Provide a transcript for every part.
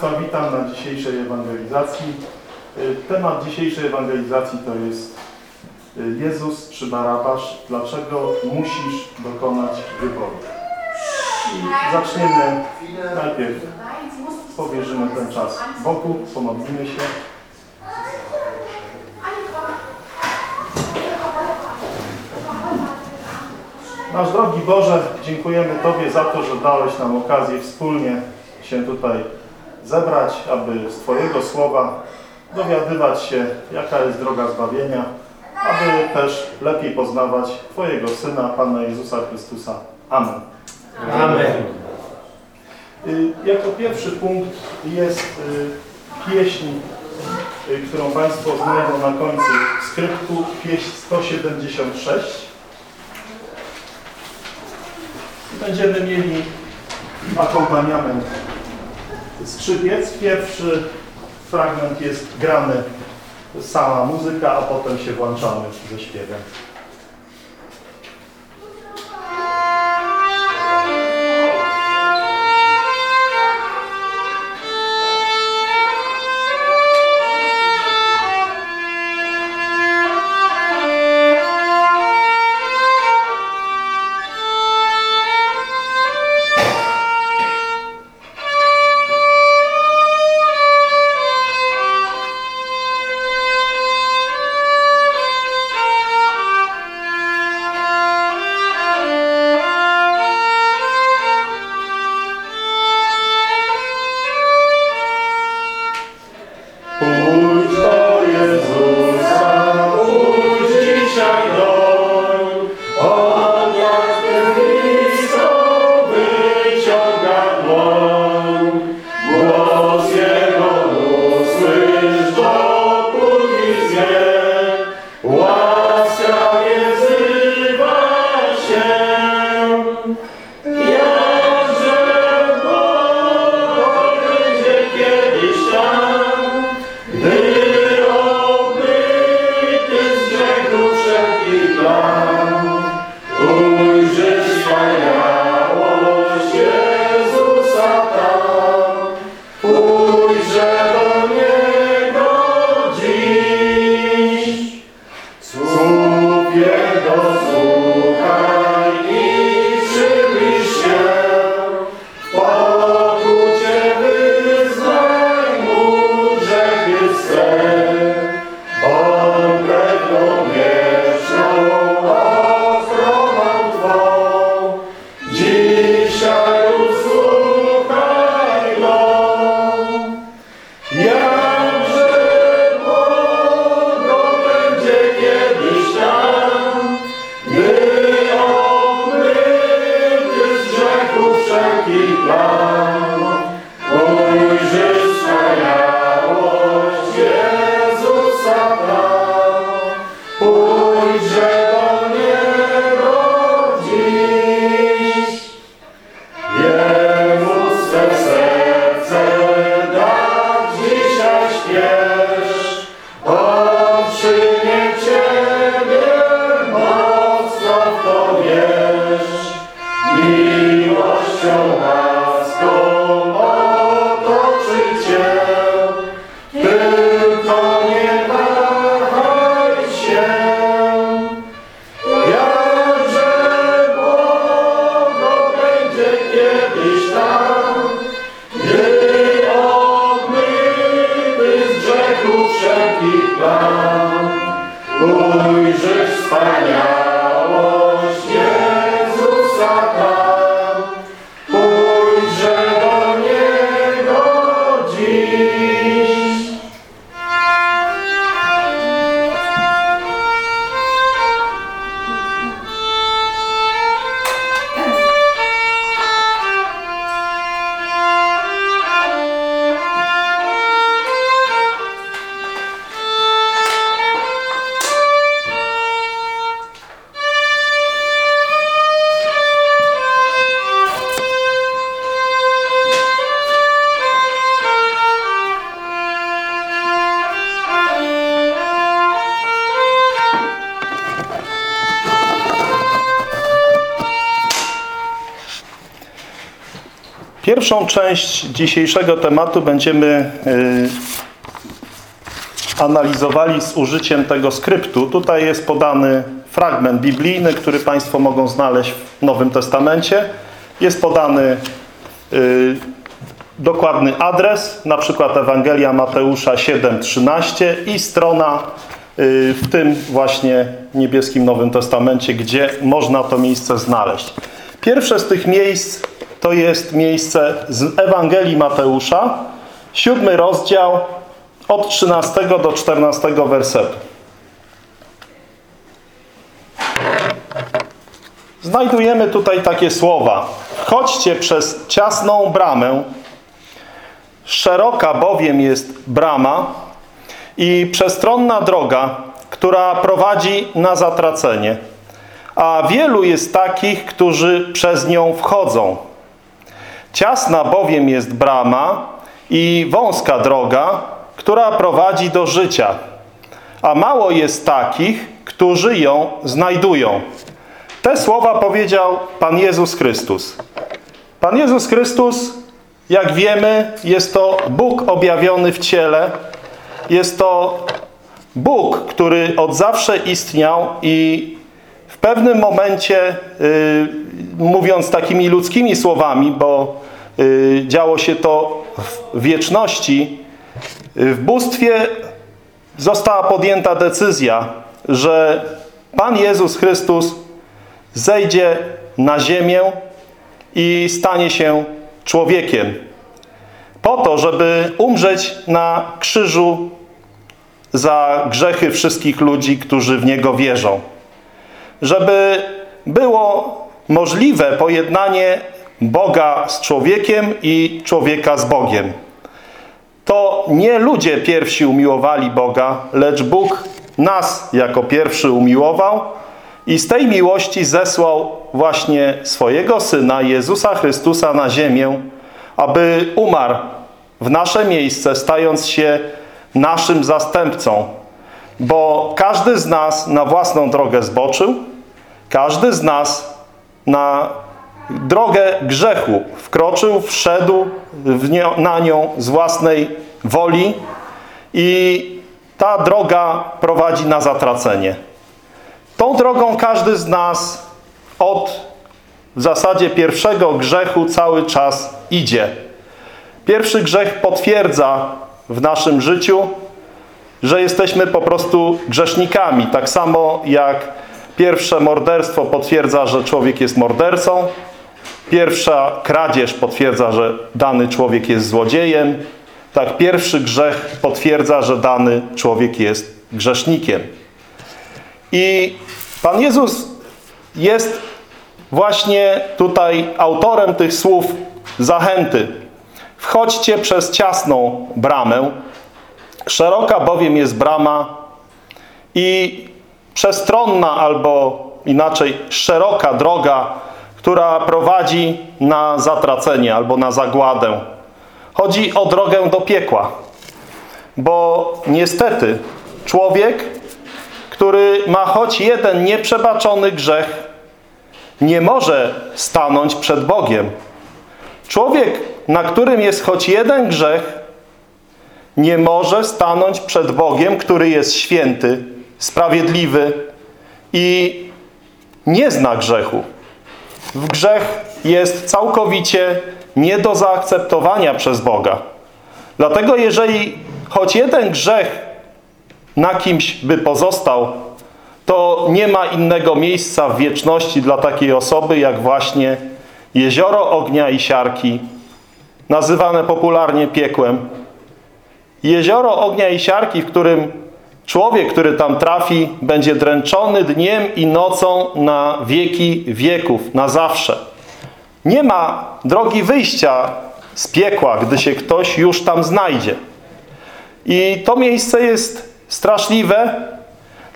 Państwa witam na dzisiejszej ewangelizacji. Y, Temat dzisiejszej ewangelizacji to jest y, Jezus czy Barabasz, dlaczego musisz dokonać wyboru? I zaczniemy najpierw, powierzymy ten czas Bogu, pomodlimy się. Nasz drogi Boże, dziękujemy Tobie za to, że dałeś nam okazję wspólnie się tutaj zebrać, aby z Twojego słowa dowiadywać się, jaka jest droga zbawienia, aby też lepiej poznawać Twojego Syna, Pana Jezusa Chrystusa. Amen. Amen. Y, Jako pierwszy punkt jest y, pieśń, y, którą Państwo znajdą na końcu skryptu, pieśń 176. Będziemy mieli akompaniament skrzypiec. Pierwszy fragment jest grany sama muzyka, a potem się włączamy ze śpiewem. Pierwszą część dzisiejszego tematu będziemy y, analizowali z użyciem tego skryptu. Tutaj jest podany fragment biblijny, który Państwo mogą znaleźć w Nowym Testamencie. Jest podany y, dokładny adres, na przykład Ewangelia Mateusza 7,13 i strona y, w tym właśnie niebieskim Nowym Testamencie, gdzie można to miejsce znaleźć. Pierwsze z tych miejsc to jest miejsce z Ewangelii Mateusza, siódmy rozdział od 13 do 14 wersetu. Znajdujemy tutaj takie słowa. Chodźcie przez ciasną bramę, szeroka bowiem jest brama i przestronna droga, która prowadzi na zatracenie. A wielu jest takich, którzy przez nią wchodzą. Ciasna bowiem jest brama i wąska droga, która prowadzi do życia. A mało jest takich, którzy ją znajdują. Te słowa powiedział Pan Jezus Chrystus. Pan Jezus Chrystus, jak wiemy, jest to Bóg objawiony w ciele. Jest to Bóg, który od zawsze istniał i w pewnym momencie, y, mówiąc takimi ludzkimi słowami, bo y, działo się to w wieczności, y, w bóstwie została podjęta decyzja, że Pan Jezus Chrystus zejdzie na ziemię i stanie się człowiekiem. Po to, żeby umrzeć na krzyżu za grzechy wszystkich ludzi, którzy w Niego wierzą. Żeby było możliwe pojednanie Boga z człowiekiem i człowieka z Bogiem. To nie ludzie pierwsi umiłowali Boga, lecz Bóg nas jako pierwszy umiłował i z tej miłości zesłał właśnie swojego Syna, Jezusa Chrystusa na ziemię, aby umarł w nasze miejsce, stając się naszym zastępcą. Bo każdy z nas na własną drogę zboczył, każdy z nas na drogę grzechu wkroczył, wszedł na nią z własnej woli i ta droga prowadzi na zatracenie. Tą drogą każdy z nas od w zasadzie pierwszego grzechu cały czas idzie. Pierwszy grzech potwierdza w naszym życiu, że jesteśmy po prostu grzesznikami. Tak samo jak pierwsze morderstwo potwierdza, że człowiek jest mordercą. Pierwsza kradzież potwierdza, że dany człowiek jest złodziejem. Tak pierwszy grzech potwierdza, że dany człowiek jest grzesznikiem. I Pan Jezus jest właśnie tutaj autorem tych słów zachęty. Wchodźcie przez ciasną bramę, szeroka bowiem jest brama i przestronna albo inaczej szeroka droga, która prowadzi na zatracenie albo na zagładę. Chodzi o drogę do piekła. Bo niestety człowiek, który ma choć jeden nieprzebaczony grzech, nie może stanąć przed Bogiem. Człowiek, na którym jest choć jeden grzech, nie może stanąć przed Bogiem, który jest święty, sprawiedliwy i nie zna grzechu. W grzech jest całkowicie nie do zaakceptowania przez Boga. Dlatego jeżeli choć jeden grzech na kimś by pozostał, to nie ma innego miejsca w wieczności dla takiej osoby, jak właśnie jezioro ognia i siarki, nazywane popularnie piekłem. Jezioro ognia i siarki, w którym człowiek, który tam trafi, będzie dręczony dniem i nocą na wieki wieków, na zawsze. Nie ma drogi wyjścia z piekła, gdy się ktoś już tam znajdzie. I to miejsce jest straszliwe,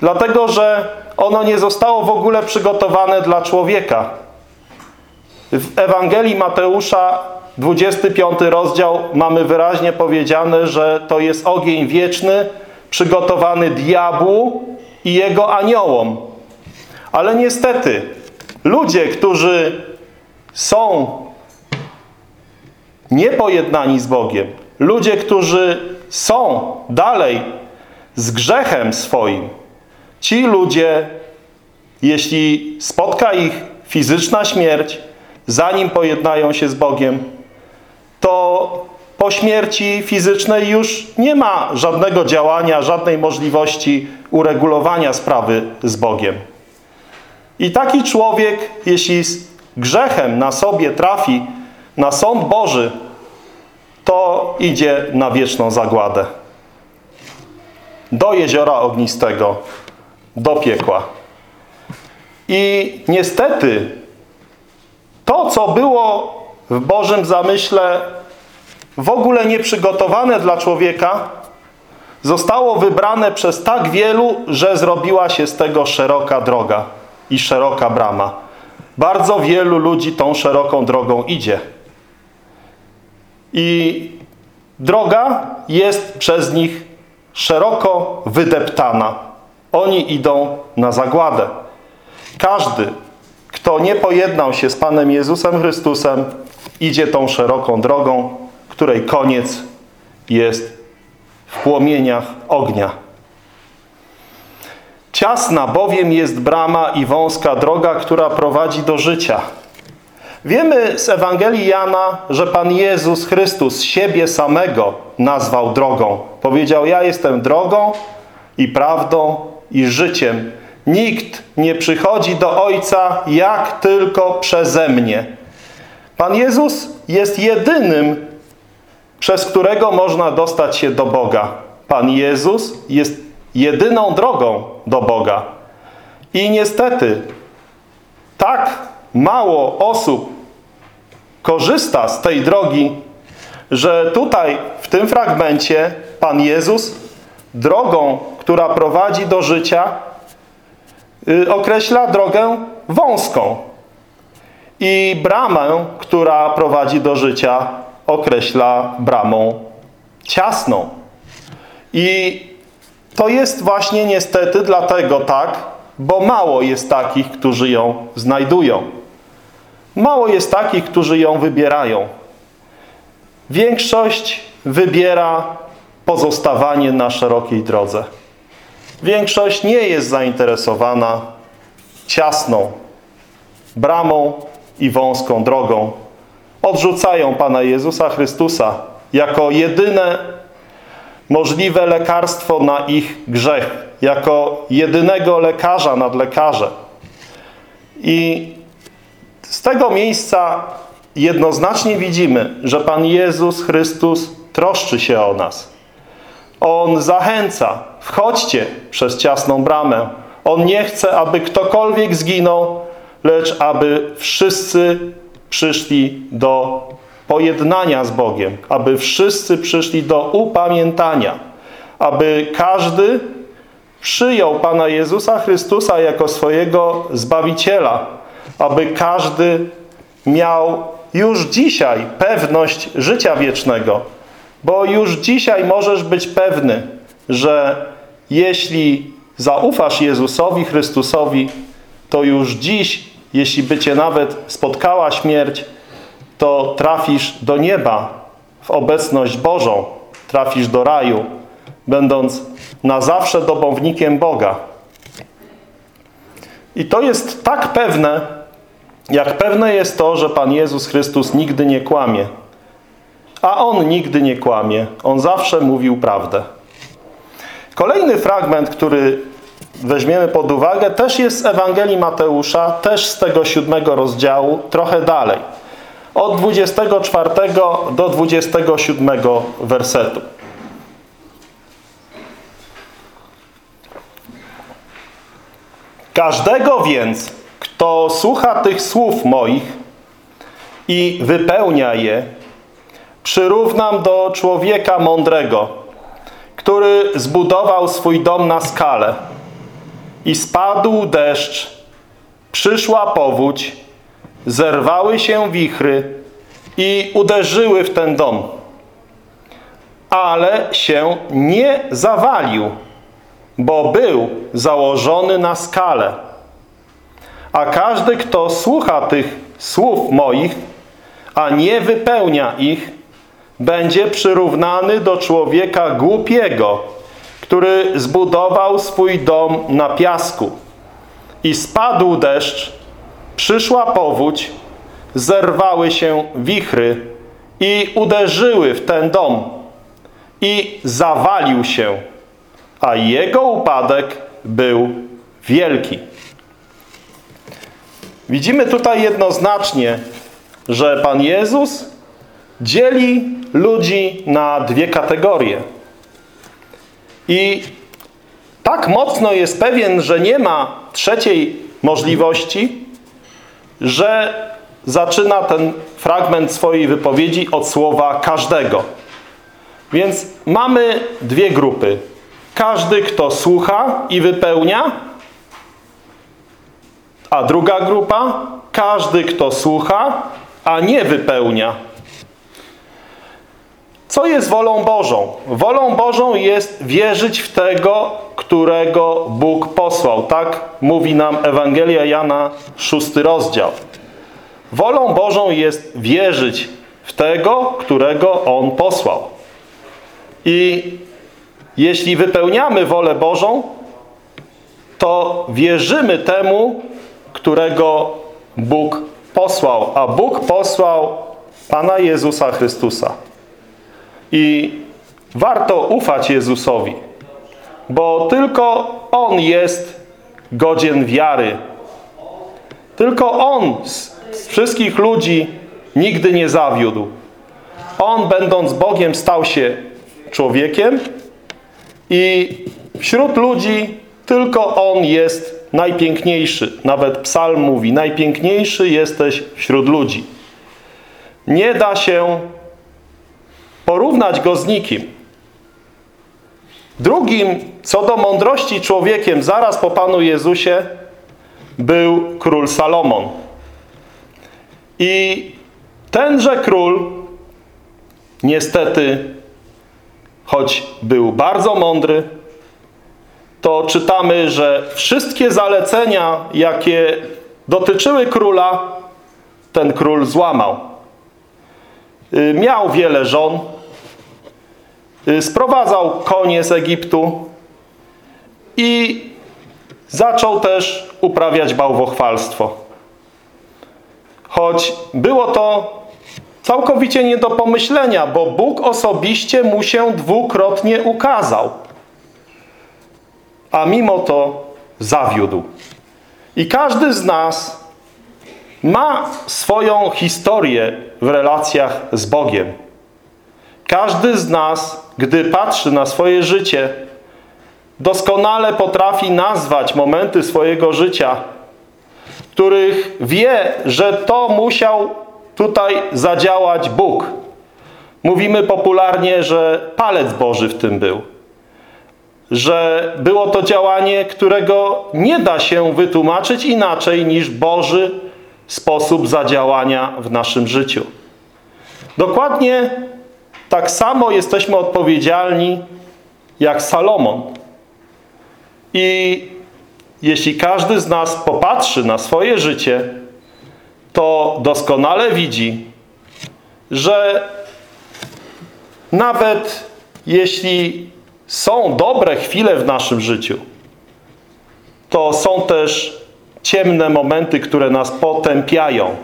dlatego że ono nie zostało w ogóle przygotowane dla człowieka. W Ewangelii Mateusza 25 rozdział mamy wyraźnie powiedziane, że to jest ogień wieczny przygotowany diabłu i jego aniołom. Ale niestety ludzie, którzy są niepojednani z Bogiem, ludzie, którzy są dalej z grzechem swoim, ci ludzie, jeśli spotka ich fizyczna śmierć, zanim pojednają się z Bogiem, to po śmierci fizycznej już nie ma żadnego działania, żadnej możliwości uregulowania sprawy z Bogiem. I taki człowiek, jeśli z grzechem na sobie trafi na sąd Boży, to idzie na wieczną zagładę. Do jeziora ognistego, do piekła. I niestety to, co było w Bożym zamyśle w ogóle nieprzygotowane dla człowieka, zostało wybrane przez tak wielu, że zrobiła się z tego szeroka droga i szeroka brama. Bardzo wielu ludzi tą szeroką drogą idzie. I droga jest przez nich szeroko wydeptana. Oni idą na zagładę. Każdy, kto nie pojednał się z Panem Jezusem Chrystusem, idzie tą szeroką drogą, której koniec jest w płomieniach ognia. Ciasna bowiem jest brama i wąska droga, która prowadzi do życia. Wiemy z Ewangelii Jana, że Pan Jezus Chrystus siebie samego nazwał drogą. Powiedział, ja jestem drogą i prawdą i życiem. Nikt nie przychodzi do Ojca jak tylko przeze mnie. Pan Jezus jest jedynym, przez którego można dostać się do Boga. Pan Jezus jest jedyną drogą do Boga. I niestety tak mało osób korzysta z tej drogi, że tutaj w tym fragmencie Pan Jezus drogą, która prowadzi do życia y, określa drogę wąską i bramę, która prowadzi do życia określa bramą ciasną. I to jest właśnie niestety dlatego tak, bo mało jest takich, którzy ją znajdują. Mało jest takich, którzy ją wybierają. Większość wybiera pozostawanie na szerokiej drodze. Większość nie jest zainteresowana ciasną bramą i wąską drogą. Odrzucają Pana Jezusa Chrystusa jako jedyne możliwe lekarstwo na ich grzech, jako jedynego lekarza nad lekarze. I z tego miejsca jednoznacznie widzimy, że Pan Jezus Chrystus troszczy się o nas. On zachęca, wchodźcie przez ciasną bramę. On nie chce, aby ktokolwiek zginął, lecz aby wszyscy przyszli do pojednania z Bogiem, aby wszyscy przyszli do upamiętania, aby każdy przyjął Pana Jezusa Chrystusa jako swojego Zbawiciela, aby każdy miał już dzisiaj pewność życia wiecznego, bo już dzisiaj możesz być pewny, że jeśli zaufasz Jezusowi Chrystusowi, to już dziś, jeśli by cię nawet spotkała śmierć, to trafisz do nieba w obecność Bożą, trafisz do raju, będąc na zawsze dobownikiem Boga. I to jest tak pewne, jak pewne jest to, że Pan Jezus Chrystus nigdy nie kłamie. A On nigdy nie kłamie. On zawsze mówił prawdę. Kolejny fragment, który weźmiemy pod uwagę, też jest z Ewangelii Mateusza, też z tego siódmego rozdziału, trochę dalej. Od 24 do 27 wersetu. Każdego więc, kto słucha tych słów moich i wypełnia je, przyrównam do człowieka mądrego, który zbudował swój dom na skale i spadł deszcz, przyszła powódź, zerwały się wichry i uderzyły w ten dom. Ale się nie zawalił, bo był założony na skale. A każdy, kto słucha tych słów moich, a nie wypełnia ich, będzie przyrównany do człowieka głupiego, który zbudował swój dom na piasku. I spadł deszcz, przyszła powódź, zerwały się wichry i uderzyły w ten dom i zawalił się, a jego upadek był wielki. Widzimy tutaj jednoznacznie, że Pan Jezus dzieli ludzi na dwie kategorie. I tak mocno jest pewien, że nie ma trzeciej możliwości, że zaczyna ten fragment swojej wypowiedzi od słowa każdego. Więc mamy dwie grupy. Każdy, kto słucha i wypełnia, a druga grupa, każdy, kto słucha, a nie wypełnia. Co jest wolą Bożą? Wolą Bożą jest wierzyć w tego, którego Bóg posłał. Tak mówi nam Ewangelia Jana, szósty rozdział. Wolą Bożą jest wierzyć w tego, którego On posłał. I jeśli wypełniamy wolę Bożą, to wierzymy temu, którego Bóg posłał. A Bóg posłał Pana Jezusa Chrystusa. I warto ufać Jezusowi, bo tylko On jest godzien wiary. Tylko On z, wszystkich ludzi nigdy nie zawiódł. On, będąc Bogiem, stał się człowiekiem i wśród ludzi tylko On jest najpiękniejszy. Nawet psalm mówi, najpiękniejszy jesteś wśród ludzi. Nie da się porównać go z nikim. Drugim, co do mądrości człowiekiem, zaraz po Panu Jezusie, był król Salomon. I tenże król, niestety, choć był bardzo mądry, to czytamy, że wszystkie zalecenia, jakie dotyczyły króla, ten król złamał. Y, miał wiele żon, y, sprowadzał konie z Egiptu i zaczął też uprawiać bałwochwalstwo. Choć było to całkowicie nie do pomyślenia, bo Bóg osobiście mu się dwukrotnie ukazał. A mimo to zawiódł. I każdy z nas ma swoją historię w relacjach z Bogiem. Każdy z nas, gdy patrzy na swoje życie, doskonale potrafi nazwać momenty swojego życia, których wie, że to musiał tutaj zadziałać Bóg. Mówimy popularnie, że palec Boży w tym był. Że było to działanie, którego nie da się wytłumaczyć inaczej niż Boży sposób zadziałania w naszym życiu. Dokładnie tak samo jesteśmy odpowiedzialni jak Salomon. I jeśli każdy z nas popatrzy na swoje życie, to doskonale widzi, że nawet jeśli są dobre chwile w naszym życiu, to są też ciemne momenty, które nas potępiają.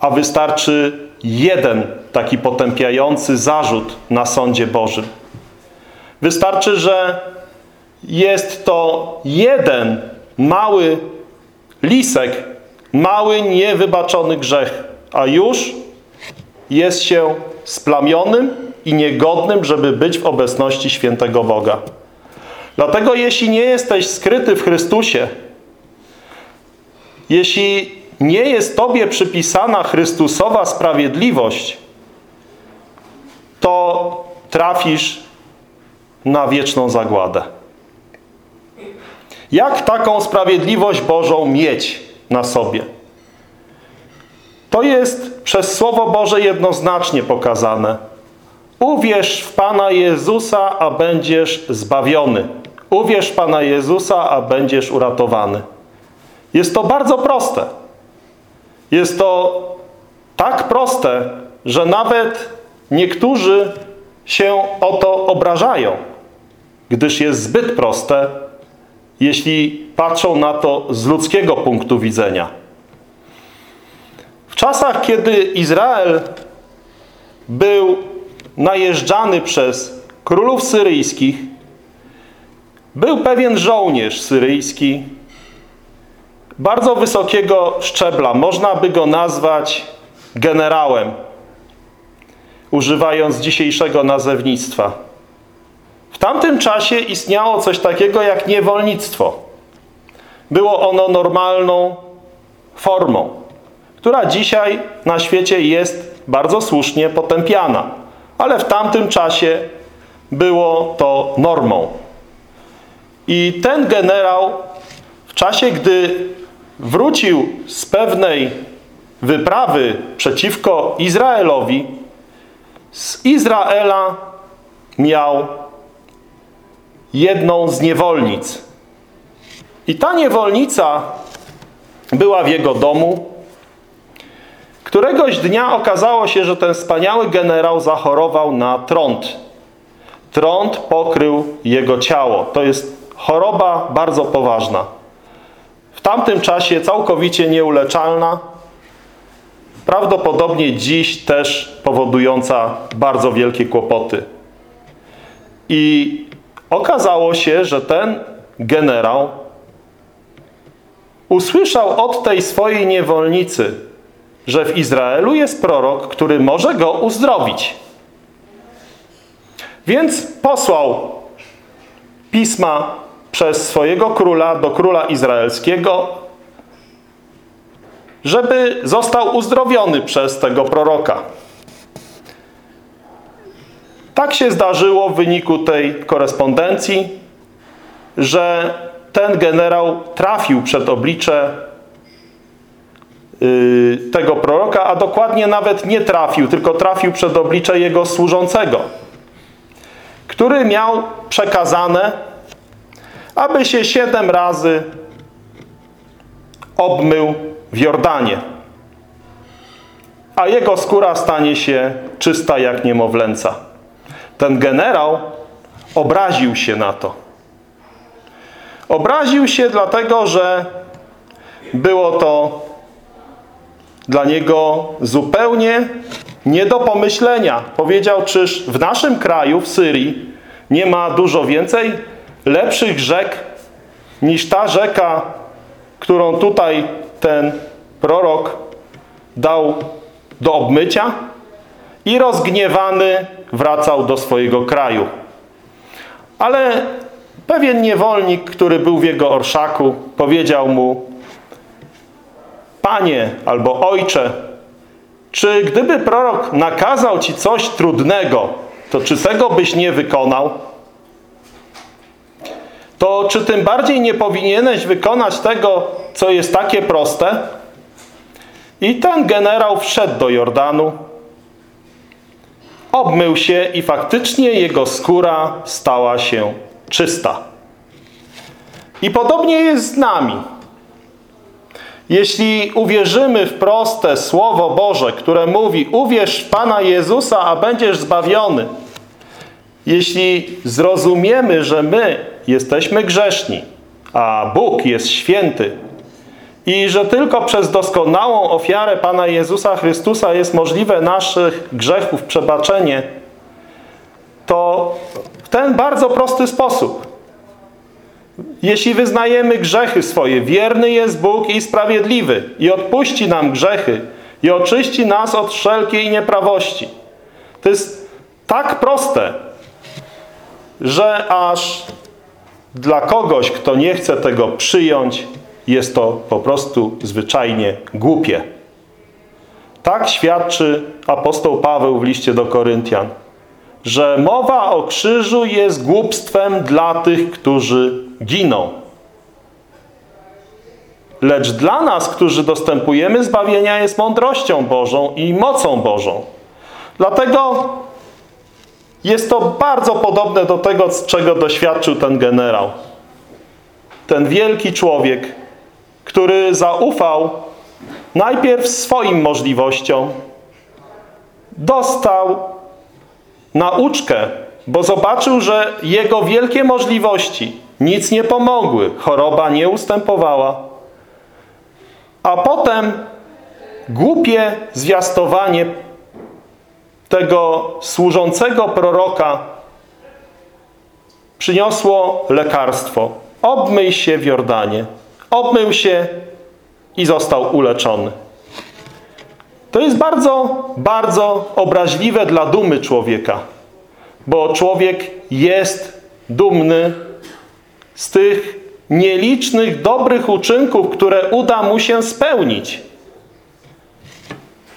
A wystarczy jeden taki potępiający zarzut na sądzie Bożym. Wystarczy, że jest to jeden mały lisek, mały niewybaczony grzech, a już jest się splamionym i niegodnym, żeby być w obecności świętego Boga. Dlatego jeśli nie jesteś skryty w Chrystusie, jeśli nie jest Tobie przypisana Chrystusowa sprawiedliwość, to trafisz na wieczną zagładę. Jak taką sprawiedliwość Bożą mieć na sobie? To jest przez Słowo Boże jednoznacznie pokazane. Uwierz w Pana Jezusa, a będziesz zbawiony. Uwierz w Pana Jezusa, a będziesz uratowany. Jest to bardzo proste. Jest to tak proste, że nawet niektórzy się o to obrażają, gdyż jest zbyt proste, jeśli patrzą na to z ludzkiego punktu widzenia. W czasach, kiedy Izrael był najeżdżany przez królów syryjskich, był pewien żołnierz syryjski, bardzo wysokiego szczebla, można by go nazwać generałem, używając dzisiejszego nazewnictwa. W tamtym czasie istniało coś takiego jak niewolnictwo. Było ono normalną formą, która dzisiaj na świecie jest bardzo słusznie potępiana. Ale w tamtym czasie było to normą. I ten generał w czasie, gdy wrócił z pewnej wyprawy przeciwko Izraelowi, z Izraela miał jedną z niewolnic. I ta niewolnica była w jego domu. Któregoś dnia okazało się, że ten wspaniały generał zachorował na trąd. Trąd pokrył jego ciało. To jest choroba bardzo poważna. W tamtym czasie całkowicie nieuleczalna. Prawdopodobnie dziś też powodująca bardzo wielkie kłopoty. I okazało się, że ten generał usłyszał od tej swojej niewolnicy, że w Izraelu jest prorok, który może go uzdrowić. Więc posłał pisma przez swojego króla do króla izraelskiego, żeby został uzdrowiony przez tego proroka. Tak się zdarzyło w wyniku tej korespondencji, że ten generał trafił przed oblicze yy, tego proroka, a dokładnie nawet nie trafił, tylko trafił przed oblicze jego służącego, który miał przekazane, aby się siedem razy obmył w Jordanie, a jego skóra stanie się czysta jak niemowlęca. Ten generał obraził się na to. Obraził się dlatego, że było to dla niego zupełnie nie do pomyślenia. Powiedział, czyż w naszym kraju, w Syrii, nie ma dużo więcej lepszych rzek niż ta rzeka, którą tutaj ten prorok dał do obmycia? I rozgniewany wracał do swojego kraju. Ale pewien niewolnik, który był w jego orszaku, powiedział mu Panie albo Ojcze, czy gdyby prorok nakazał ci coś trudnego, to czy tego byś nie wykonał? To czy tym bardziej nie powinieneś wykonać tego, co jest takie proste? I ten generał wszedł do Jordanu, obmył się i faktycznie jego skóra stała się czysta. I podobnie jest z nami. Jeśli uwierzymy w proste Słowo Boże, które mówi uwierz Pana Jezusa, a będziesz zbawiony. Jeśli zrozumiemy, że my jesteśmy grzeszni, a Bóg jest święty i że tylko przez doskonałą ofiarę Pana Jezusa Chrystusa jest możliwe naszych grzechów przebaczenie, to w ten bardzo prosty sposób jeśli wyznajemy grzechy swoje, wierny jest Bóg i sprawiedliwy i odpuści nam grzechy i oczyści nas od wszelkiej nieprawości. To jest tak proste, że aż dla kogoś, kto nie chce tego przyjąć, jest to po prostu zwyczajnie głupie. Tak świadczy apostoł Paweł w liście do Koryntian, że mowa o krzyżu jest głupstwem dla tych, którzy giną. Lecz dla nas, którzy dostępujemy zbawienia, jest mądrością Bożą i mocą Bożą. Dlatego jest to bardzo podobne do tego, czego doświadczył ten generał. Ten wielki człowiek, który zaufał najpierw swoim możliwościom, dostał nauczkę, bo zobaczył, że jego wielkie możliwości nic nie pomogły, choroba nie ustępowała. A potem głupie zwiastowanie tego służącego proroka przyniosło lekarstwo. Obmyj się w Jordanie. Obmył się i został uleczony. To jest bardzo, bardzo obraźliwe dla dumy człowieka, bo człowiek jest dumny z tych nielicznych dobrych uczynków, które uda mu się spełnić.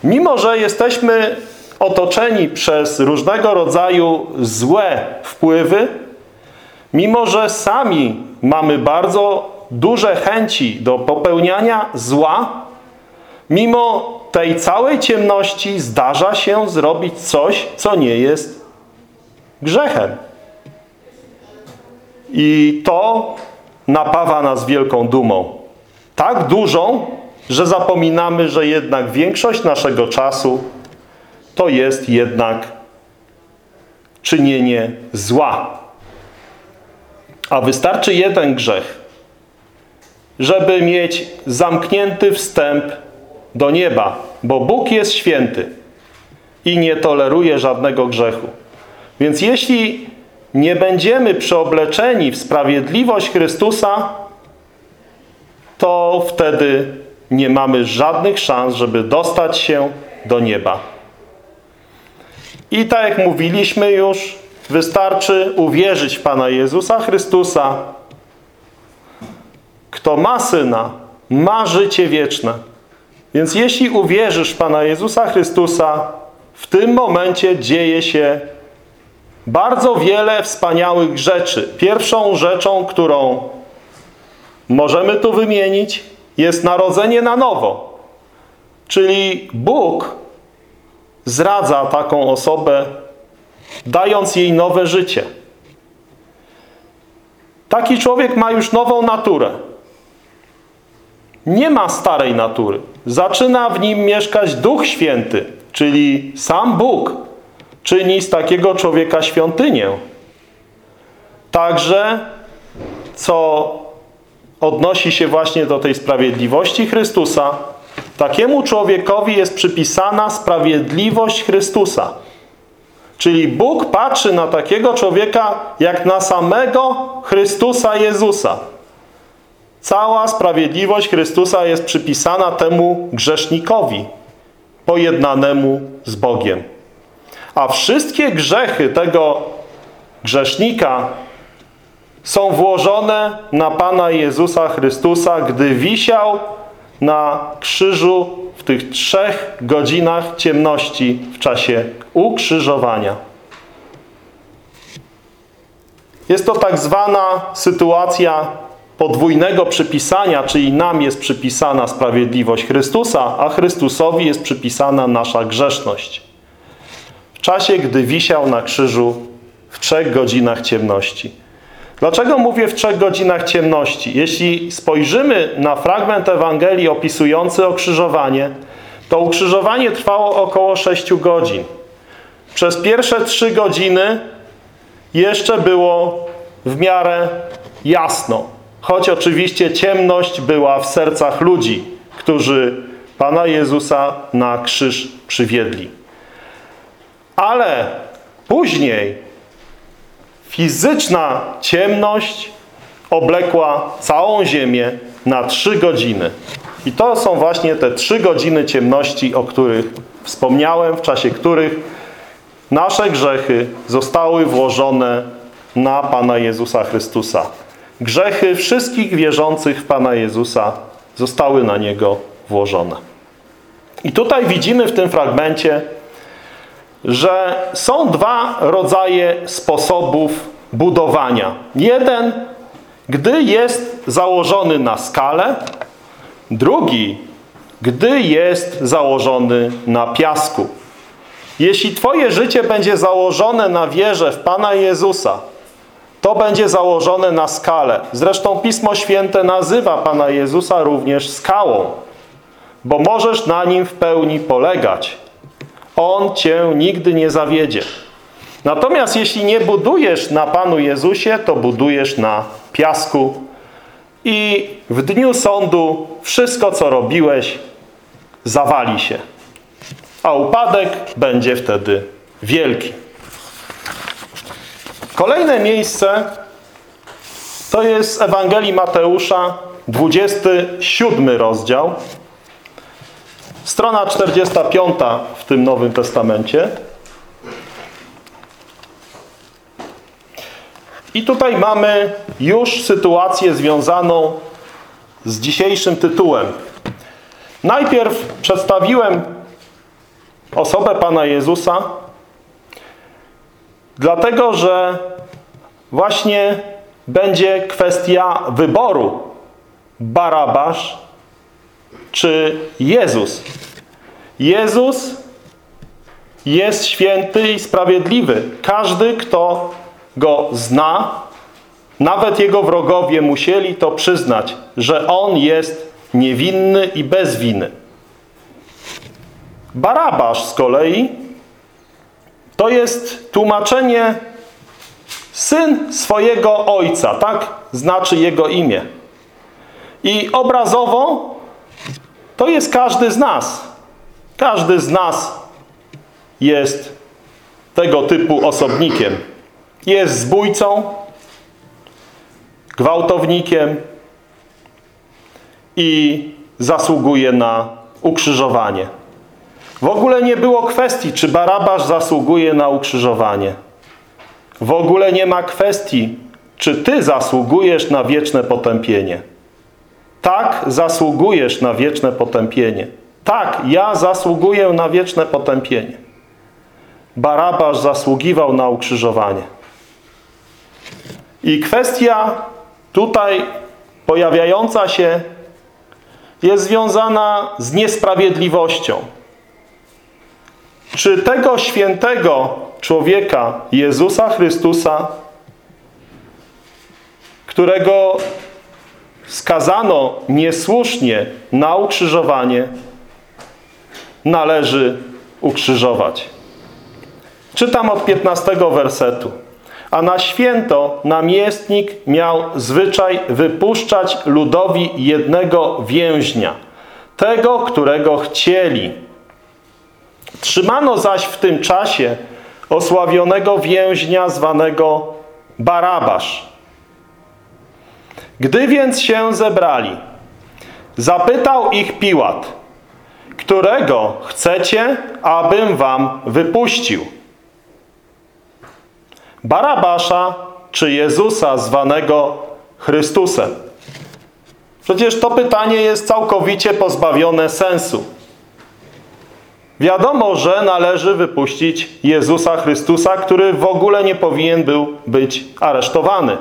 Mimo, że jesteśmy otoczeni przez różnego rodzaju złe wpływy, mimo, że sami mamy bardzo duże chęci do popełniania zła, mimo tej całej ciemności zdarza się zrobić coś, co nie jest grzechem. I to napawa nas wielką dumą. Tak dużą, że zapominamy, że jednak większość naszego czasu to jest jednak czynienie zła. A wystarczy jeden grzech, żeby mieć zamknięty wstęp do nieba, bo Bóg jest święty i nie toleruje żadnego grzechu. Więc jeśli nie będziemy przeobleczeni w sprawiedliwość Chrystusa, to wtedy nie mamy żadnych szans, żeby dostać się do nieba. I tak jak mówiliśmy już, wystarczy uwierzyć w Pana Jezusa Chrystusa. Kto ma Syna, ma życie wieczne. Więc jeśli uwierzysz w Pana Jezusa Chrystusa, w tym momencie dzieje się bardzo wiele wspaniałych rzeczy. Pierwszą rzeczą, którą możemy tu wymienić, jest narodzenie na nowo. Czyli Bóg zradza taką osobę, dając jej nowe życie. Taki człowiek ma już nową naturę. Nie ma starej natury. Zaczyna w nim mieszkać Duch Święty, czyli sam Bóg czyni z takiego człowieka świątynię. Także, co odnosi się właśnie do tej sprawiedliwości Chrystusa, takiemu człowiekowi jest przypisana sprawiedliwość Chrystusa. Czyli Bóg patrzy na takiego człowieka jak na samego Chrystusa Jezusa. Cała sprawiedliwość Chrystusa jest przypisana temu grzesznikowi, pojednanemu z Bogiem. A wszystkie grzechy tego grzesznika są włożone na Pana Jezusa Chrystusa, gdy wisiał na krzyżu w tych trzech godzinach ciemności w czasie ukrzyżowania. Jest to tak zwana sytuacja podwójnego przypisania, czyli nam jest przypisana sprawiedliwość Chrystusa, a Chrystusowi jest przypisana nasza grzeszność. W czasie, gdy wisiał na krzyżu w trzech godzinach ciemności. Dlaczego mówię w trzech godzinach ciemności? Jeśli spojrzymy na fragment Ewangelii opisujący okrzyżowanie, to ukrzyżowanie trwało około sześciu godzin. Przez pierwsze trzy godziny jeszcze było w miarę jasno. Choć oczywiście ciemność była w sercach ludzi, którzy Pana Jezusa na krzyż przywiedli. Ale później fizyczna ciemność oblekła całą ziemię na trzy godziny. I to są właśnie te trzy godziny ciemności, o których wspomniałem, w czasie których nasze grzechy zostały włożone na Pana Jezusa Chrystusa. Grzechy wszystkich wierzących w Pana Jezusa zostały na Niego włożone. I tutaj widzimy w tym fragmencie, że są dwa rodzaje sposobów budowania. Jeden, gdy jest założony na skalę, drugi, gdy jest założony na piasku. Jeśli Twoje życie będzie założone na wierze w Pana Jezusa, to będzie założone na skalę. Zresztą Pismo Święte nazywa Pana Jezusa również skałą, bo możesz na Nim w pełni polegać. On Cię nigdy nie zawiedzie. Natomiast jeśli nie budujesz na Panu Jezusie, to budujesz na piasku i w dniu sądu wszystko, co robiłeś, zawali się. A upadek będzie wtedy wielki. Kolejne miejsce to jest Ewangelii Mateusza, 27 rozdział, strona 45 w tym Nowym Testamencie. I tutaj mamy już sytuację związaną z dzisiejszym tytułem. Najpierw przedstawiłem osobę Pana Jezusa, dlatego że właśnie będzie kwestia wyboru Barabasz czy Jezus. Jezus jest święty i sprawiedliwy. Każdy, kto go zna, nawet jego wrogowie musieli to przyznać, że on jest niewinny i bez winy. Barabasz z kolei to jest tłumaczenie syn swojego ojca, tak znaczy jego imię. I obrazowo to jest każdy z nas. Każdy z nas jest tego typu osobnikiem. Jest zbójcą, gwałtownikiem i zasługuje na ukrzyżowanie. W ogóle nie było kwestii, czy Barabasz zasługuje na ukrzyżowanie. W ogóle nie ma kwestii, czy ty zasługujesz na wieczne potępienie. Tak, zasługujesz na wieczne potępienie. Tak, ja zasługuję na wieczne potępienie. Barabasz zasługiwał na ukrzyżowanie. I kwestia tutaj pojawiająca się jest związana z niesprawiedliwością. Czy tego świętego człowieka, Jezusa Chrystusa, którego skazano niesłusznie na ukrzyżowanie, należy ukrzyżować. Czytam od 15 wersetu. A na święto namiestnik miał zwyczaj wypuszczać ludowi jednego więźnia, tego, którego chcieli. Trzymano zaś w tym czasie osławionego więźnia zwanego Barabasz. Gdy więc się zebrali, zapytał ich Piłat, którego chcecie, abym wam wypuścił? Barabasza czy Jezusa zwanego Chrystusem? Przecież to pytanie jest całkowicie pozbawione sensu. Wiadomo, że należy wypuścić Jezusa Chrystusa, który w ogóle nie powinien był być aresztowany.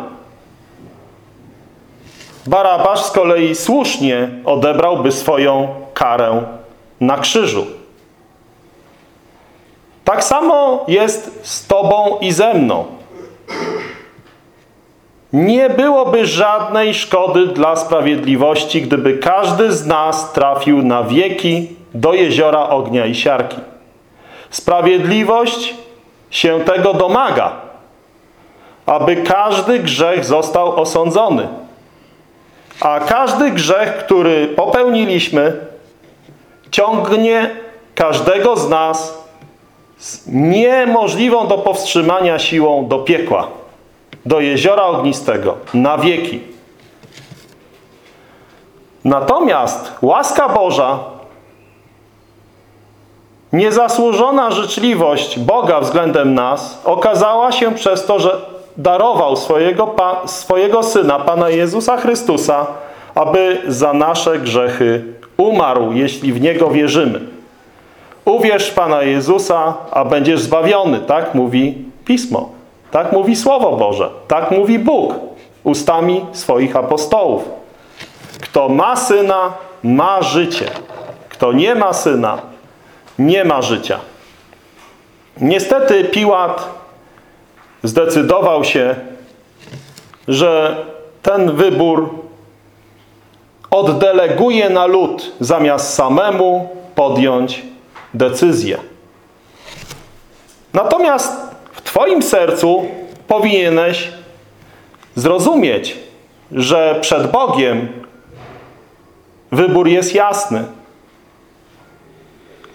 Barabasz z kolei słusznie odebrałby swoją karę na krzyżu. Tak samo jest z Tobą i ze mną. Nie byłoby żadnej szkody dla sprawiedliwości, gdyby każdy z nas trafił na wieki do jeziora ognia i siarki. Sprawiedliwość się tego domaga, aby każdy grzech został osądzony. A każdy grzech, który popełniliśmy, ciągnie każdego z nas z niemożliwą do powstrzymania siłą do piekła, do jeziora ognistego, na wieki. Natomiast łaska Boża, niezasłużona życzliwość Boga względem nas okazała się przez to, że darował swojego, swojego Syna, Pana Jezusa Chrystusa, aby za nasze grzechy umarł, jeśli w Niego wierzymy. Uwierz Pana Jezusa, a będziesz zbawiony. Tak mówi Pismo. Tak mówi Słowo Boże. Tak mówi Bóg ustami swoich apostołów. Kto ma Syna, ma życie. Kto nie ma Syna, nie ma życia. Niestety Piłat zdecydował się, że ten wybór oddeleguje na lud, zamiast samemu podjąć decyzję. Natomiast w swoim sercu powinieneś zrozumieć, że przed Bogiem wybór jest jasny.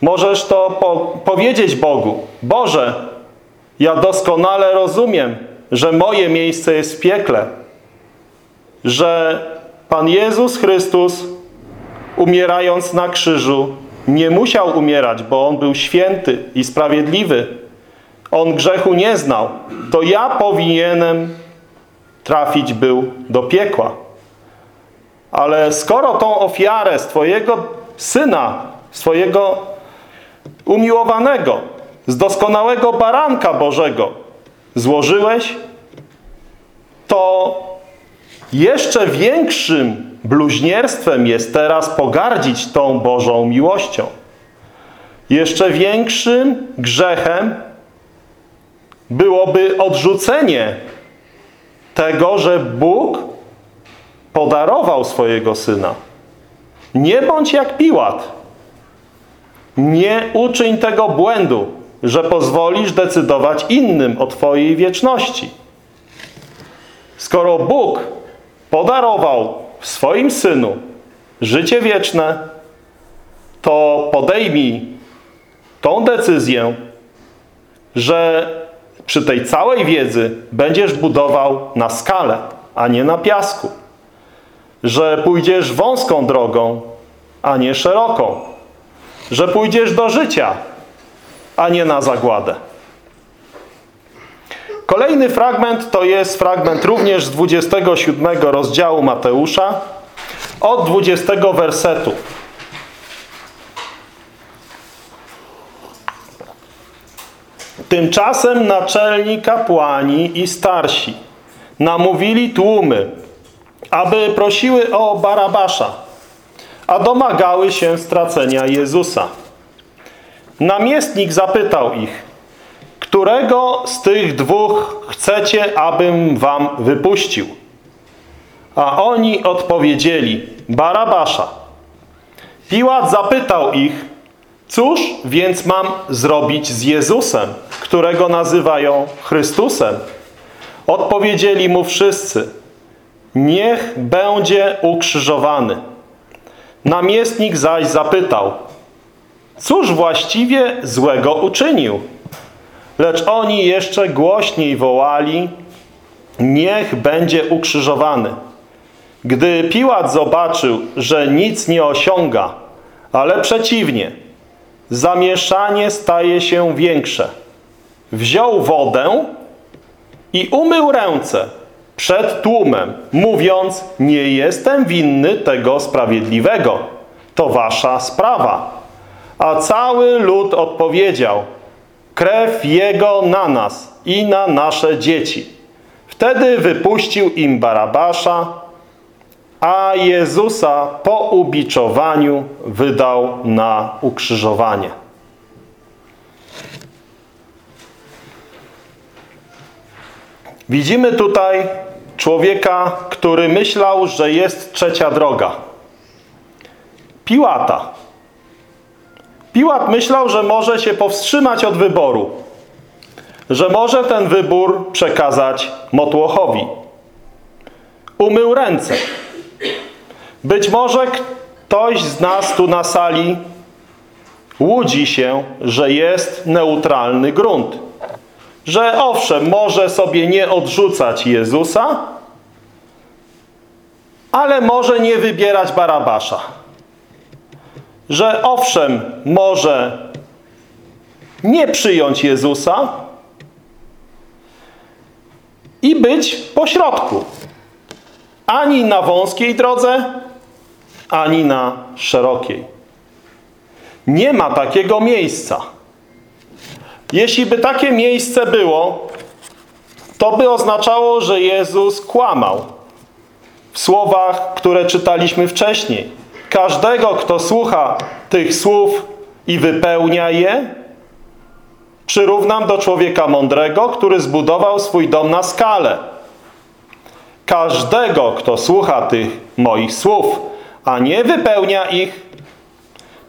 Możesz to po powiedzieć Bogu. Boże, ja doskonale rozumiem, że moje miejsce jest w piekle. Że Pan Jezus Chrystus umierając na krzyżu nie musiał umierać, bo On był święty i sprawiedliwy. On grzechu nie znał. To ja powinienem trafić był do piekła. Ale skoro tą ofiarę z Twojego Syna, swojego umiłowanego, z doskonałego baranka Bożego złożyłeś, to jeszcze większym bluźnierstwem jest teraz pogardzić tą Bożą miłością. Jeszcze większym grzechem byłoby odrzucenie tego, że Bóg podarował swojego Syna. Nie bądź jak Piłat. Nie uczyń tego błędu, że pozwolisz decydować innym o Twojej wieczności. Skoro Bóg podarował w swoim Synu życie wieczne, to podejmij tą decyzję, że przy tej całej wiedzy będziesz budował na skalę, a nie na piasku. Że pójdziesz wąską drogą, a nie szeroką. Że pójdziesz do życia, a nie na zagładę. Kolejny fragment to jest fragment również z 27 rozdziału Mateusza od 20 wersetu. Tymczasem naczelni kapłani i starsi namówili tłumy, aby prosiły o Barabasza, a domagały się stracenia Jezusa. Namiestnik zapytał ich, którego z tych dwóch chcecie, abym wam wypuścił? A oni odpowiedzieli, Barabasza. Piłat zapytał ich, cóż więc mam zrobić z Jezusem, którego nazywają Chrystusem? Odpowiedzieli mu wszyscy, niech będzie ukrzyżowany. Namiestnik zaś zapytał, cóż właściwie złego uczynił? Lecz oni jeszcze głośniej wołali, niech będzie ukrzyżowany. Gdy Piłat zobaczył, że nic nie osiąga, ale przeciwnie, zamieszanie staje się większe, wziął wodę i umył ręce przed tłumem, mówiąc, nie jestem winny tego sprawiedliwego, to wasza sprawa. A cały lud odpowiedział, krew Jego na nas i na nasze dzieci. Wtedy wypuścił im Barabasza, a Jezusa po ubiczowaniu wydał na ukrzyżowanie. Widzimy tutaj człowieka, który myślał, że jest trzecia droga. Piłata. Piłat myślał, że może się powstrzymać od wyboru. Że może ten wybór przekazać Motłochowi. Umył ręce. Być może ktoś z nas tu na sali łudzi się, że jest neutralny grunt. Że owszem, może sobie nie odrzucać Jezusa, ale może nie wybierać Barabasza. Że owszem, może nie przyjąć Jezusa i być pośrodku. Ani na wąskiej drodze, ani na szerokiej. Nie ma takiego miejsca. Jeśli by takie miejsce było, to by oznaczało, że Jezus kłamał. W słowach, które czytaliśmy wcześniej. Każdego, kto słucha tych słów i wypełnia je, przyrównam do człowieka mądrego, który zbudował swój dom na skalę. Każdego, kto słucha tych moich słów, a nie wypełnia ich,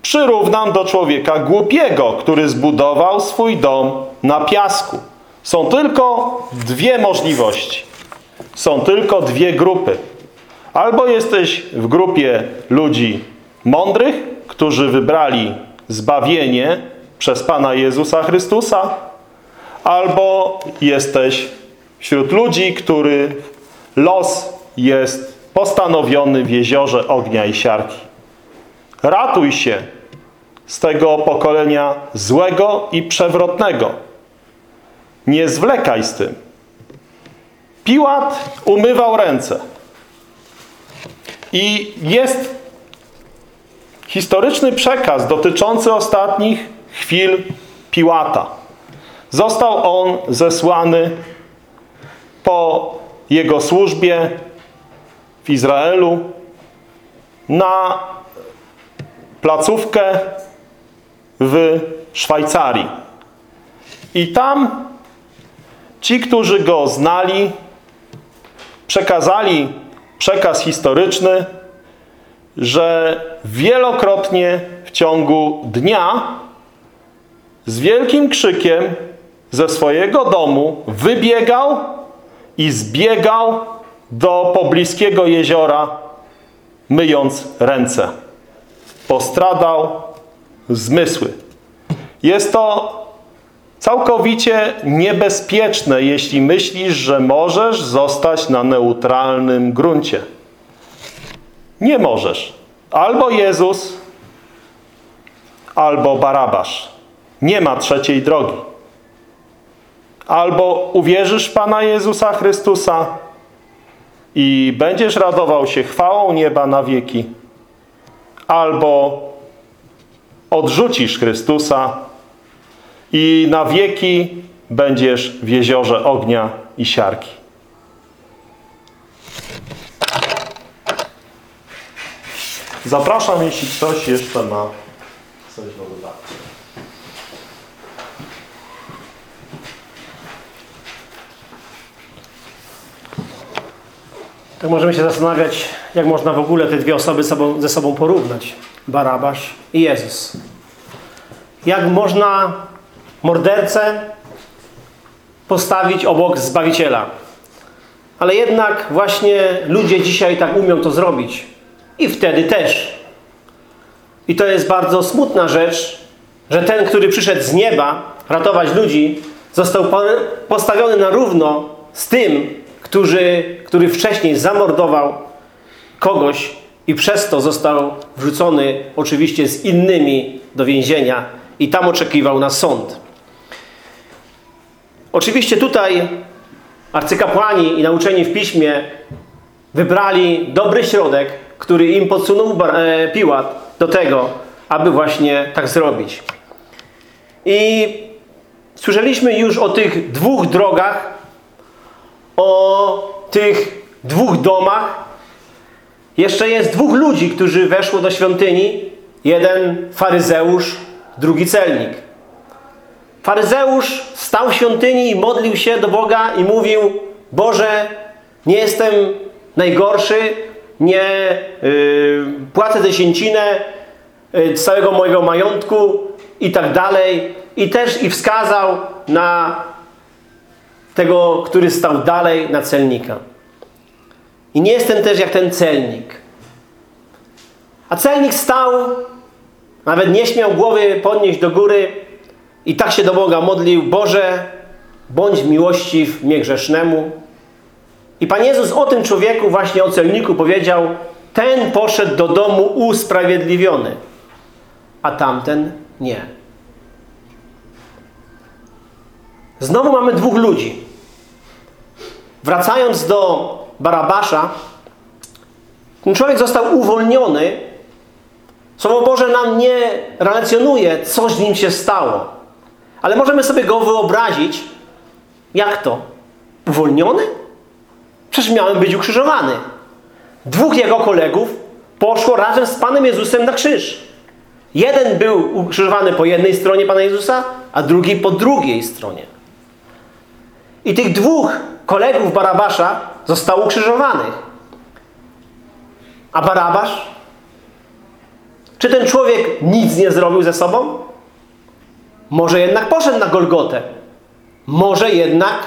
przyrównam do człowieka głupiego, który zbudował swój dom na piasku. Są tylko dwie możliwości. Są tylko dwie grupy. Albo jesteś w grupie ludzi mądrych, którzy wybrali zbawienie przez Pana Jezusa Chrystusa, albo jesteś wśród ludzi, który los jest postanowiony w jeziorze ognia i siarki. Ratuj się z tego pokolenia złego i przewrotnego. Nie zwlekaj z tym. Piłat umywał ręce. I jest historyczny przekaz dotyczący ostatnich chwil Piłata. Został on zesłany po jego służbie w Izraelu na placówkę w Szwajcarii. I tam ci, którzy go znali, przekazali przekaz historyczny, że wielokrotnie w ciągu dnia z wielkim krzykiem ze swojego domu wybiegał i zbiegał do pobliskiego jeziora, myjąc ręce. Postradał zmysły. Jest to całkowicie niebezpieczne, jeśli myślisz, że możesz zostać na neutralnym gruncie. Nie możesz. Albo Jezus, albo Barabasz. Nie ma trzeciej drogi. Albo uwierzysz Pana Jezusa Chrystusa i będziesz radował się chwałą nieba na wieki, albo odrzucisz Chrystusa i na wieki będziesz w jeziorze ognia i siarki. Zapraszam, jeśli ktoś jeszcze ma coś do dodania. Tak możemy się zastanawiać, jak można w ogóle te dwie osoby sobą, ze sobą porównać. Barabasz i Jezus. Jak można mordercę postawić obok Zbawiciela. Ale jednak właśnie ludzie dzisiaj tak umią to zrobić. I wtedy też. I to jest bardzo smutna rzecz, że ten, który przyszedł z nieba ratować ludzi, został postawiony na równo z tym, który, który wcześniej zamordował kogoś i przez to został wrzucony oczywiście z innymi do więzienia i tam oczekiwał na sąd. Oczywiście tutaj arcykapłani i nauczeni w piśmie wybrali dobry środek, który im podsunął e, Piłat do tego, aby właśnie tak zrobić. I słyszeliśmy już o tych dwóch drogach, o tych dwóch domach. Jeszcze jest dwóch ludzi, którzy weszło do świątyni. Jeden faryzeusz, drugi celnik. Faryzeusz stał w świątyni i modlił się do Boga i mówił Boże, nie jestem najgorszy, nie yy, płacę dziesięcinę yy, całego mojego majątku i tak dalej. I też i wskazał na tego, który stał dalej na celnika. I nie jestem też jak ten celnik. A celnik stał, nawet nie śmiał głowy podnieść do góry i tak się do Boga modlił, Boże, bądź miłościw mnie grzesznemu. I Pan Jezus o tym człowieku, właśnie o celniku powiedział, ten poszedł do domu usprawiedliwiony, a tamten nie. Znowu mamy dwóch ludzi. Wracając do Barabasza, ten człowiek został uwolniony. Słowo Boże nam nie relacjonuje, co z nim się stało. Ale możemy sobie go wyobrazić. Jak to? Uwolniony? Przecież miałem być ukrzyżowany. Dwóch jego kolegów poszło razem z Panem Jezusem na krzyż. Jeden był ukrzyżowany po jednej stronie Pana Jezusa, a drugi po drugiej stronie. I tych dwóch kolegów Barabasza zostało ukrzyżowanych. A Barabasz? Czy ten człowiek nic nie zrobił ze sobą? Może jednak poszedł na Golgotę. może jednak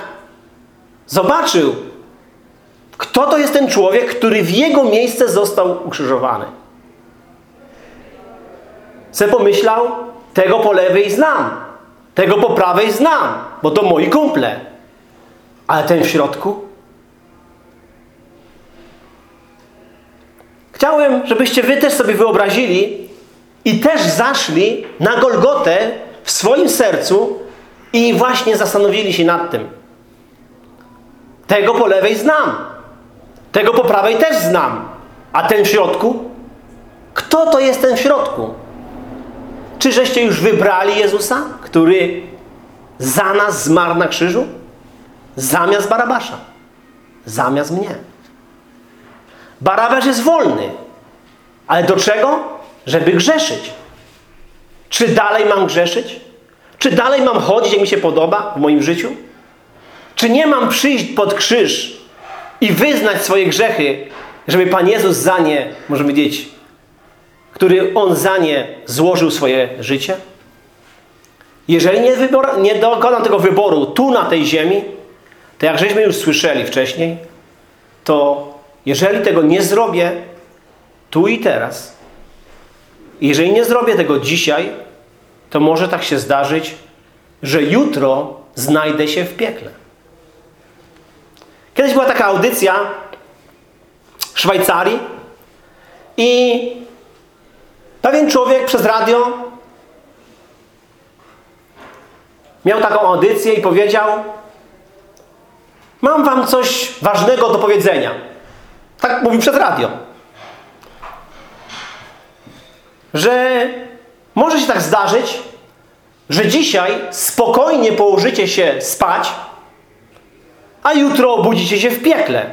zobaczył, kto to jest ten człowiek, który w jego miejsce został ukrzyżowany. Se pomyślał, tego po lewej znam, tego po prawej znam, bo to moi kumple. Ale ten w środku? Chciałem, żebyście wy też sobie wyobrazili i też zaszli na Golgotę w swoim sercu i właśnie zastanowili się nad tym. Tego po lewej znam. Tego po prawej też znam. A ten w środku? Kto to jest ten w środku? Czy żeście już wybrali Jezusa, który za nas zmarł na krzyżu? Zamiast Barabasza. Zamiast mnie. Barabasz jest wolny. Ale do czego? Żeby grzeszyć. Czy dalej mam grzeszyć? Czy dalej mam chodzić, jak mi się podoba w moim życiu? Czy nie mam przyjść pod krzyż i wyznać swoje grzechy, żeby Pan Jezus za nie, możemy powiedzieć, który On za nie złożył swoje życie? Jeżeli nie, nie dokonam tego wyboru tu na tej ziemi, to jak żeśmy już słyszeli wcześniej, to jeżeli tego nie zrobię tu i teraz, jeżeli nie zrobię tego dzisiaj, to może tak się zdarzyć, że jutro znajdę się w piekle. Kiedyś była taka audycja w Szwajcarii i pewien człowiek przez radio miał taką audycję i powiedział mam wam coś ważnego do powiedzenia. Tak mówił przez radio. Że może się tak zdarzyć, że dzisiaj spokojnie położycie się spać, a jutro obudzicie się w piekle.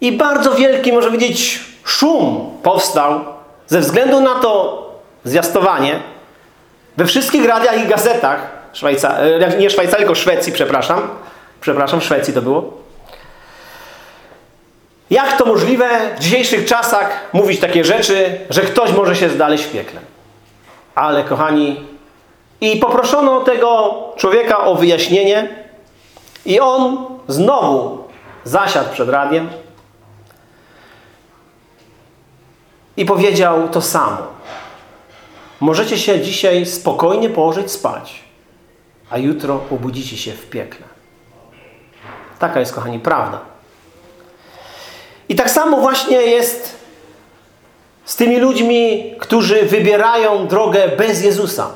I bardzo wielki, może powiedzieć, szum powstał ze względu na to zwiastowanie we wszystkich radiach i gazetach Szwajca nie Szwajcarii, tylko Szwecji, przepraszam. Przepraszam, Szwecji to było. Jak to możliwe w dzisiejszych czasach mówić takie rzeczy, że ktoś może się znaleźć w piekle? Ale kochani, i poproszono tego człowieka o wyjaśnienie i on znowu zasiadł przed radiem i powiedział to samo. Możecie się dzisiaj spokojnie położyć spać, a jutro obudzicie się w piekle. Taka jest, kochani, prawda. I tak samo właśnie jest z tymi ludźmi, którzy wybierają drogę bez Jezusa.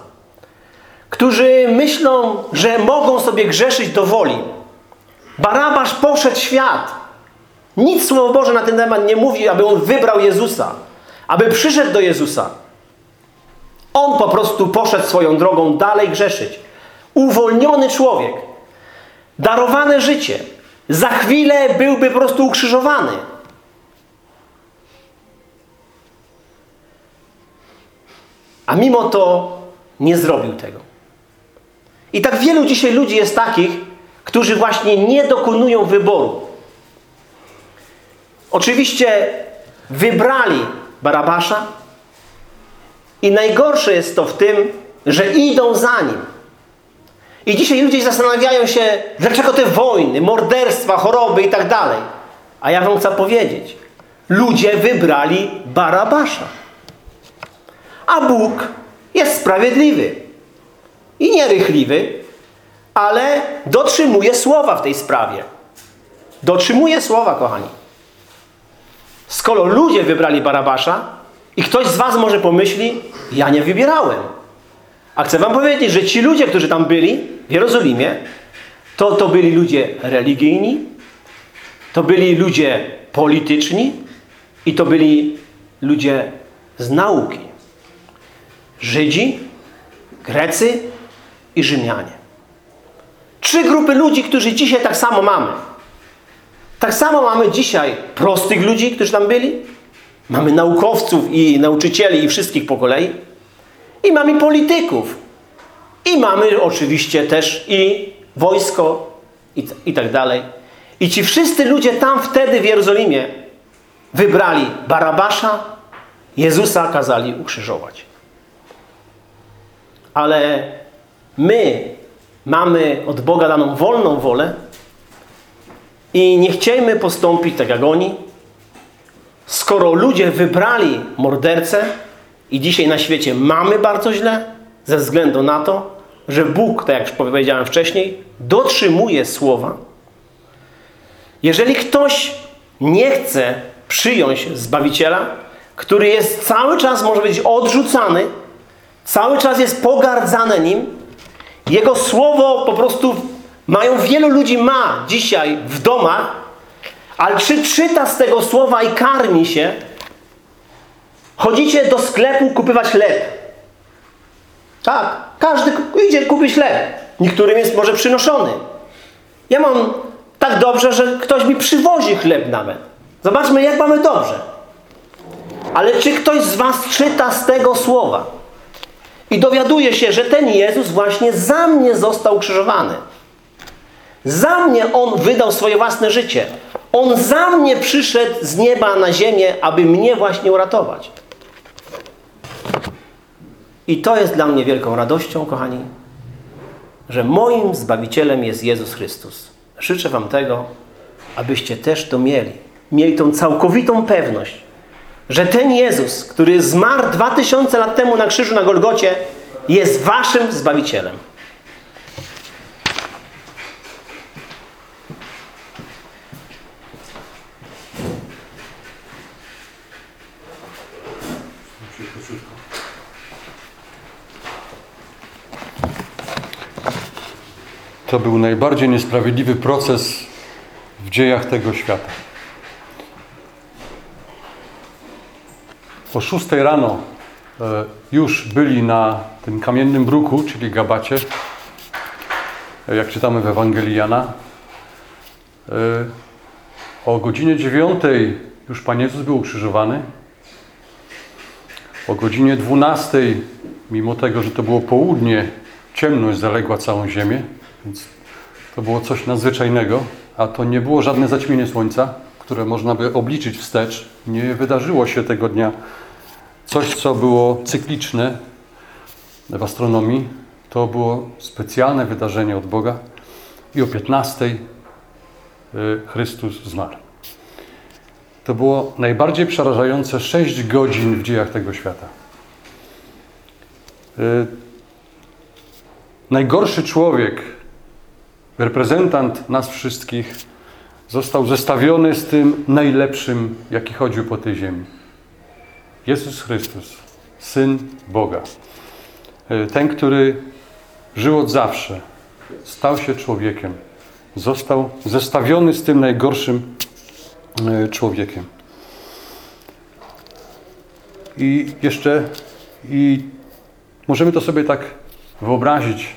Którzy myślą, że mogą sobie grzeszyć do woli. Barabasz poszedł świat. Nic Słowo Boże na ten temat nie mówi, aby on wybrał Jezusa. Aby przyszedł do Jezusa. On po prostu poszedł swoją drogą dalej grzeszyć. Uwolniony człowiek. Darowane życie. Za chwilę byłby po prostu ukrzyżowany. A mimo to nie zrobił tego. I tak wielu dzisiaj ludzi jest takich, którzy właśnie nie dokonują wyboru. Oczywiście wybrali Barabasza i najgorsze jest to w tym, że idą za nim. I dzisiaj ludzie zastanawiają się, dlaczego te wojny, morderstwa, choroby i tak dalej. A ja wam chcę powiedzieć, ludzie wybrali Barabasza. A Bóg jest sprawiedliwy i nierychliwy, ale dotrzymuje słowa w tej sprawie. Dotrzymuje słowa, kochani. Skoro ludzie wybrali Barabasza i ktoś z was może pomyśli, ja nie wybierałem. A chcę wam powiedzieć, że ci ludzie, którzy tam byli w Jerozolimie, to, to byli ludzie religijni, to byli ludzie polityczni i to byli ludzie z nauki. Żydzi, Grecy i Rzymianie. Trzy grupy ludzi, którzy dzisiaj tak samo mamy. Tak samo mamy dzisiaj prostych ludzi, którzy tam byli. Mamy naukowców i nauczycieli i wszystkich po kolei. I mamy polityków. I mamy oczywiście też i wojsko i, i tak dalej. I ci wszyscy ludzie tam wtedy w Jerozolimie wybrali Barabasza, Jezusa kazali ukrzyżować. Ale my mamy od Boga daną wolną wolę i nie chciejmy postąpić tak jak oni. Skoro ludzie wybrali mordercę i dzisiaj na świecie mamy bardzo źle, ze względu na to, że Bóg, tak jak już powiedziałem wcześniej, dotrzymuje słowa. Jeżeli ktoś nie chce przyjąć Zbawiciela, który jest cały czas, może być odrzucany, cały czas jest pogardzane nim, jego słowo po prostu mają, wielu ludzi ma dzisiaj w domach, ale czy czyta z tego słowa i karmi się? Chodzicie do sklepu kupywać chleb. Tak, każdy idzie kupić chleb. Niektórym jest może przynoszony. Ja mam tak dobrze, że ktoś mi przywozi chleb nawet. Zobaczmy, jak mamy dobrze. Ale czy ktoś z was czyta z tego słowa i dowiaduje się, że ten Jezus właśnie za mnie został ukrzyżowany? Za mnie On wydał swoje własne życie. On za mnie przyszedł z nieba na ziemię, aby mnie właśnie uratować. I to jest dla mnie wielką radością, kochani, że moim Zbawicielem jest Jezus Chrystus. Życzę Wam tego, abyście też to mieli. Mieli tą całkowitą pewność, że ten Jezus, który zmarł dwa tysiące lat temu na krzyżu na Golgocie, jest Waszym Zbawicielem. To był najbardziej niesprawiedliwy proces w dziejach tego świata. O 6 rano e, już byli na tym kamiennym bruku, czyli Gabacie, e, jak czytamy w Ewangelii Jana. E, O godzinie 9 już Pan Jezus był ukrzyżowany. O godzinie 12, mimo tego, że to było południe, ciemność zaległa całą ziemię, więc to było coś nadzwyczajnego, a to nie było żadne zaćmienie słońca, które można by obliczyć wstecz. Nie wydarzyło się tego dnia coś, co było cykliczne w astronomii. To było specjalne wydarzenie od Boga i o 15 y, Chrystus zmarł. To było najbardziej przerażające 6 godzin w dziejach tego świata. Y, Najgorszy człowiek, reprezentant nas wszystkich, został zestawiony z tym najlepszym, jaki chodził po tej ziemi. Jezus Chrystus, Syn Boga. Y, Ten, który żył od zawsze, stał się człowiekiem. Został zestawiony z tym najgorszym y, człowiekiem. I jeszcze i możemy to sobie tak wyobrazić,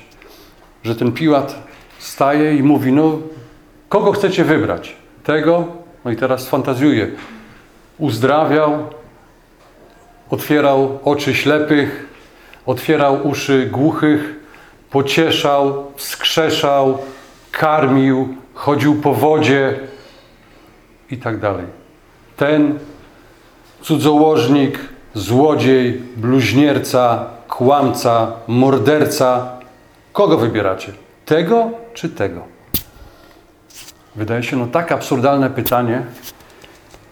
że ten Piłat staje i mówi, no kogo chcecie wybrać? Tego, no i teraz fantazjuję, uzdrawiał, otwierał oczy ślepych, otwierał uszy głuchych, pocieszał, wskrzeszał, karmił, chodził po wodzie i tak dalej. Ten cudzołożnik, złodziej, bluźnierca, kłamca, morderca. Kogo wybieracie? Tego czy tego? Wydaje się no tak absurdalne pytanie,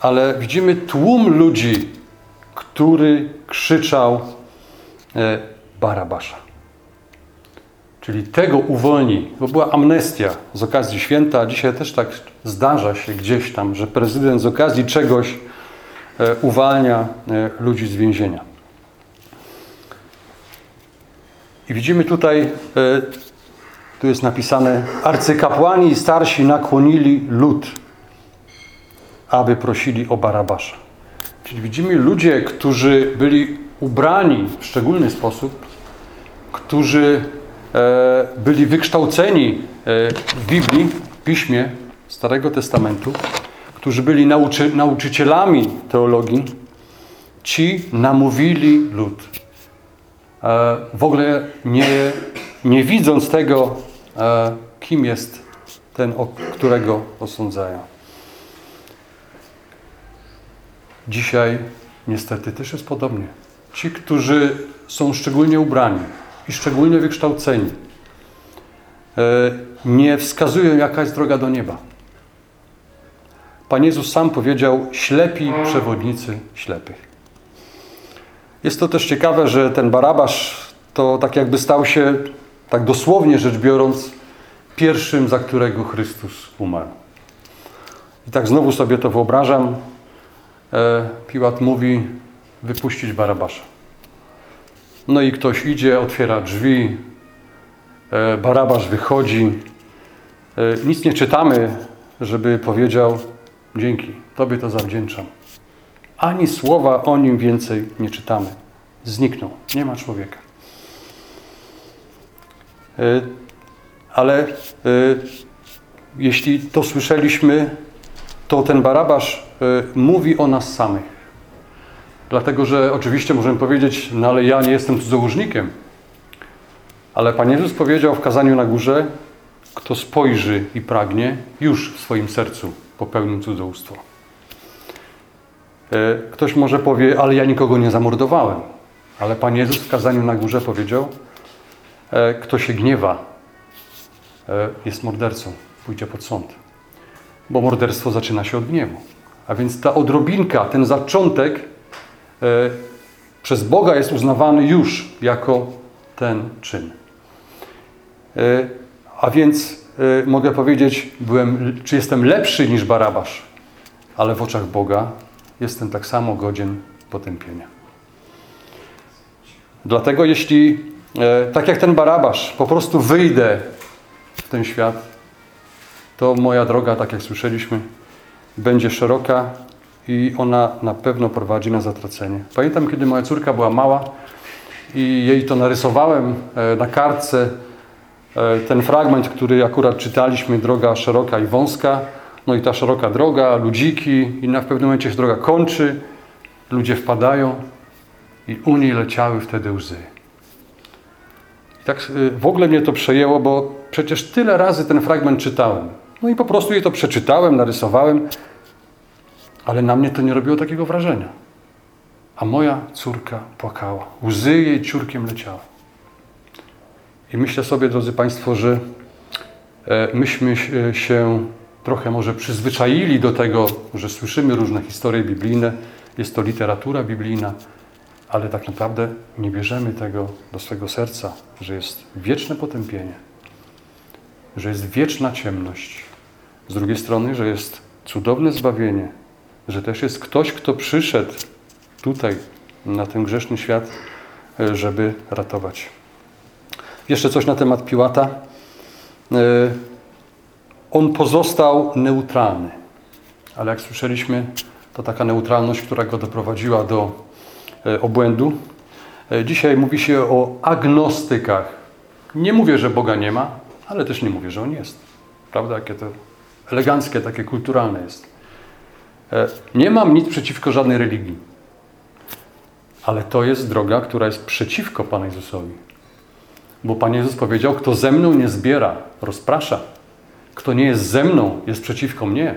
ale widzimy tłum ludzi, który krzyczał e, Barabasza. Czyli tego uwolni, bo była amnestia z okazji święta, a dzisiaj też tak zdarza się gdzieś tam, że prezydent z okazji czegoś e, uwalnia e, ludzi z więzienia. I widzimy tutaj, e, tu jest napisane, arcykapłani i starsi nakłonili lud, aby prosili o Barabasza. Czyli widzimy ludzie, którzy byli ubrani w szczególny sposób, którzy e, byli wykształceni e, w Biblii, w Piśmie Starego Testamentu, którzy byli nauczy, nauczycielami teologii, ci namówili lud. E, w ogóle nie, nie widząc tego, kim jest ten, którego osądzają. Dzisiaj niestety też jest podobnie. Ci, którzy są szczególnie ubrani i szczególnie wykształceni, nie wskazują, jaka jest droga do nieba. Pan Jezus sam powiedział: ślepi przewodnicy ślepych. Jest to też ciekawe, że ten Barabasz to tak jakby stał się, tak dosłownie rzecz biorąc, pierwszym, za którego Chrystus umarł. I tak znowu sobie to wyobrażam. E, Piłat mówi wypuścić Barabasza. No i ktoś idzie, otwiera drzwi, e, Barabasz wychodzi. E, Nic nie czytamy, żeby powiedział dzięki, Tobie to zawdzięczam. Ani słowa o nim więcej nie czytamy. Zniknął, nie ma człowieka. E, Ale e, jeśli to słyszeliśmy, to ten Barabasz e, mówi o nas samych. Dlatego, że oczywiście możemy powiedzieć, no ale ja nie jestem cudzołóżnikiem. Ale Pan Jezus powiedział w kazaniu na górze, kto spojrzy i pragnie, już w swoim sercu popełnił cudzołóstwo. Ktoś może powie, ale ja nikogo nie zamordowałem. Ale Pan Jezus w kazaniu na górze powiedział, kto się gniewa, e, jest mordercą, pójdzie pod sąd. Bo morderstwo zaczyna się od gniewu. A więc ta odrobinka, ten zaczątek e, przez Boga jest uznawany już jako ten czyn. E, A więc e, mogę powiedzieć, byłem, czy jestem lepszy niż Barabasz, ale w oczach Boga jestem tak samo godzien potępienia. Dlatego jeśli, e, tak jak ten Barabasz, po prostu wyjdę w ten świat, to moja droga, tak jak słyszeliśmy, będzie szeroka i ona na pewno prowadzi na zatracenie. Pamiętam, kiedy moja córka była mała i jej to narysowałem e, na kartce, e, ten fragment, który akurat czytaliśmy, droga szeroka i wąska, no i ta szeroka droga, ludziki i na w pewnym momencie się droga kończy, ludzie wpadają i u niej leciały wtedy łzy. I tak y, w ogóle mnie to przejęło, bo przecież tyle razy ten fragment czytałem. No i po prostu je to przeczytałem, narysowałem, ale na mnie to nie robiło takiego wrażenia. A moja córka płakała. Łzy jej ciurkiem leciały. I myślę sobie, drodzy Państwo, że e, myśmy się- się trochę może przyzwyczaili do tego, że słyszymy różne historie biblijne, jest to literatura biblijna, ale tak naprawdę nie bierzemy tego do swego serca, że jest wieczne potępienie, że jest wieczna ciemność. Z drugiej strony, że jest cudowne zbawienie, że też jest ktoś, kto przyszedł tutaj, na ten grzeszny świat, e, żeby ratować. Jeszcze coś na temat Piłata. E, On pozostał neutralny, ale jak słyszeliśmy, to taka neutralność, która go doprowadziła do obłędu. E, Dzisiaj mówi się o agnostykach. Nie mówię, że Boga nie ma, ale też nie mówię, że On jest. Prawda? Jakie to eleganckie, takie kulturalne jest. E, Nie mam nic przeciwko żadnej religii. Ale to jest droga, która jest przeciwko Panu Jezusowi. Bo Pan Jezus powiedział, kto ze mną nie zbiera, rozprasza. Kto nie jest ze mną, jest przeciwko mnie.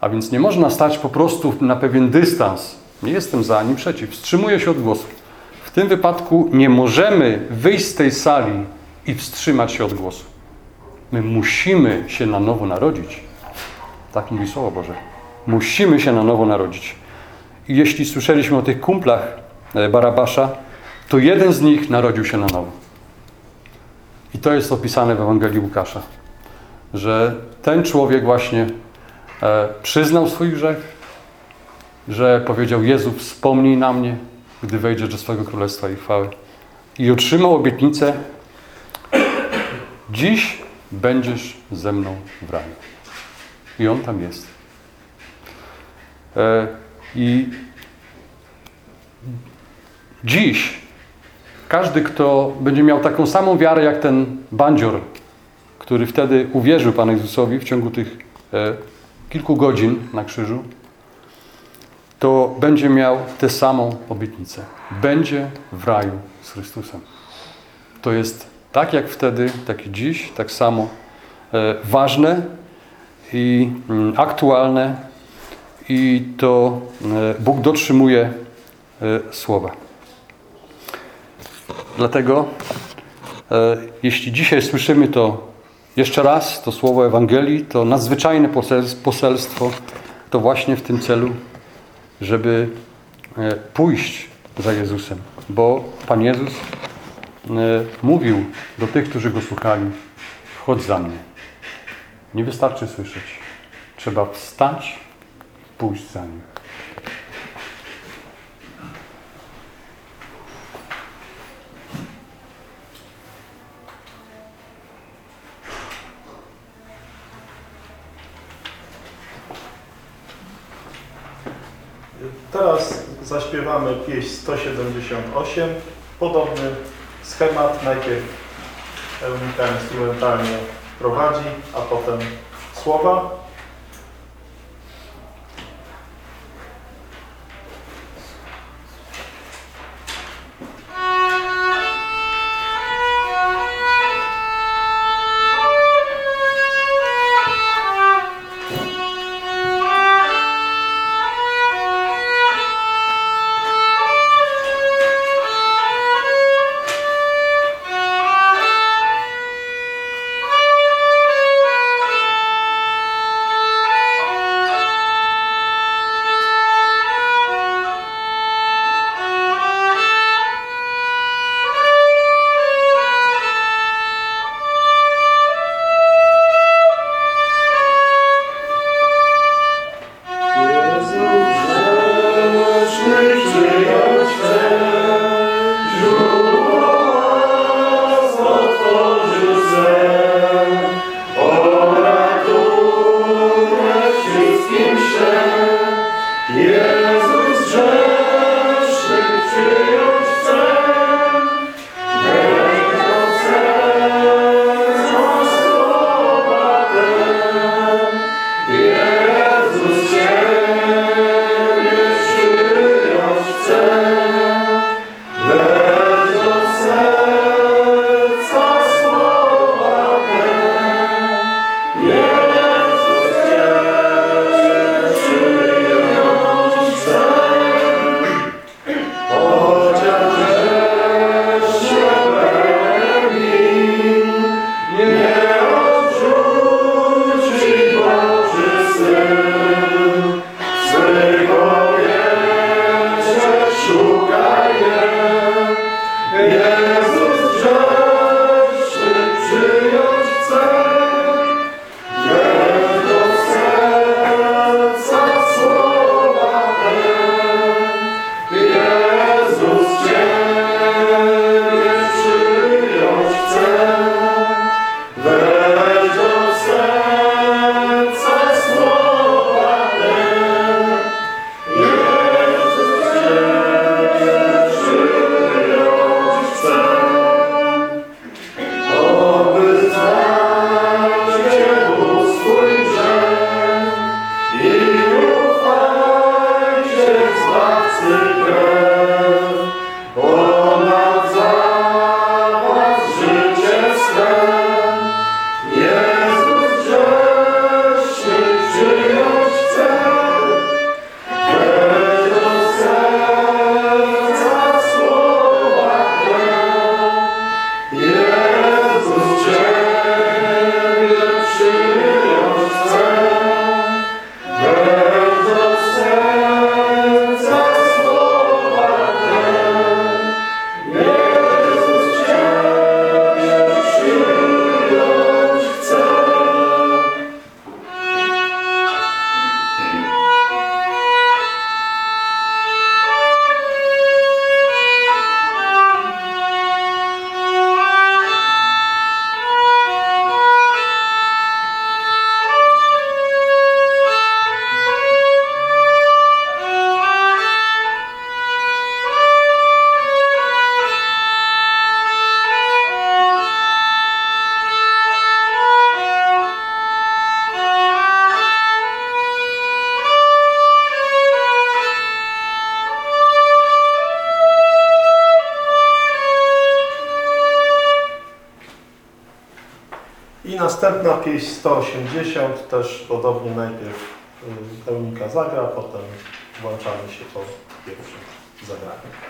A więc nie można stać po prostu na pewien dystans. Nie jestem za ani przeciw. Wstrzymuję się od głosu. W tym wypadku nie możemy wyjść z tej sali i wstrzymać się od głosu. My musimy się na nowo narodzić. Tak mówi Słowo Boże. Musimy się na nowo narodzić. I jeśli słyszeliśmy o tych kumplach e, Barabasza, to jeden z nich narodził się na nowo. I to jest opisane w Ewangelii Łukasza, że ten człowiek właśnie e, przyznał swój grzech, że powiedział Jezu, wspomnij na mnie, gdy wejdziesz do swojego królestwa i chwały. I otrzymał obietnicę, dziś będziesz ze mną w raju. I on tam jest. E, I dziś każdy, kto będzie miał taką samą wiarę jak ten bandzior, który wtedy uwierzył Panu Jezusowi w ciągu tych e, kilku godzin na krzyżu, to będzie miał tę samą obietnicę. Będzie w raju z Chrystusem. To jest tak jak wtedy, tak i dziś, tak samo e, ważne i mm, aktualne i to e, Bóg dotrzymuje e, słowa. Dlatego, jeśli dzisiaj słyszymy to Jeszcze raz to słowo Ewangelii, to nadzwyczajne posels- poselstwo, to właśnie w tym celu, żeby e, pójść za Jezusem. Bo Pan Jezus e, mówił do tych, którzy Go słuchali, chodź za mnie. Nie wystarczy słyszeć. Trzeba wstać, pójść za Nim. Teraz zaśpiewamy pieśń 178. Podobny schemat. Najpierw Eunika instrumentalnie prowadzi, a potem słowa. 180, też podobnie najpierw y, pełnika zagra, potem włączamy się po pierwszym zagraniu.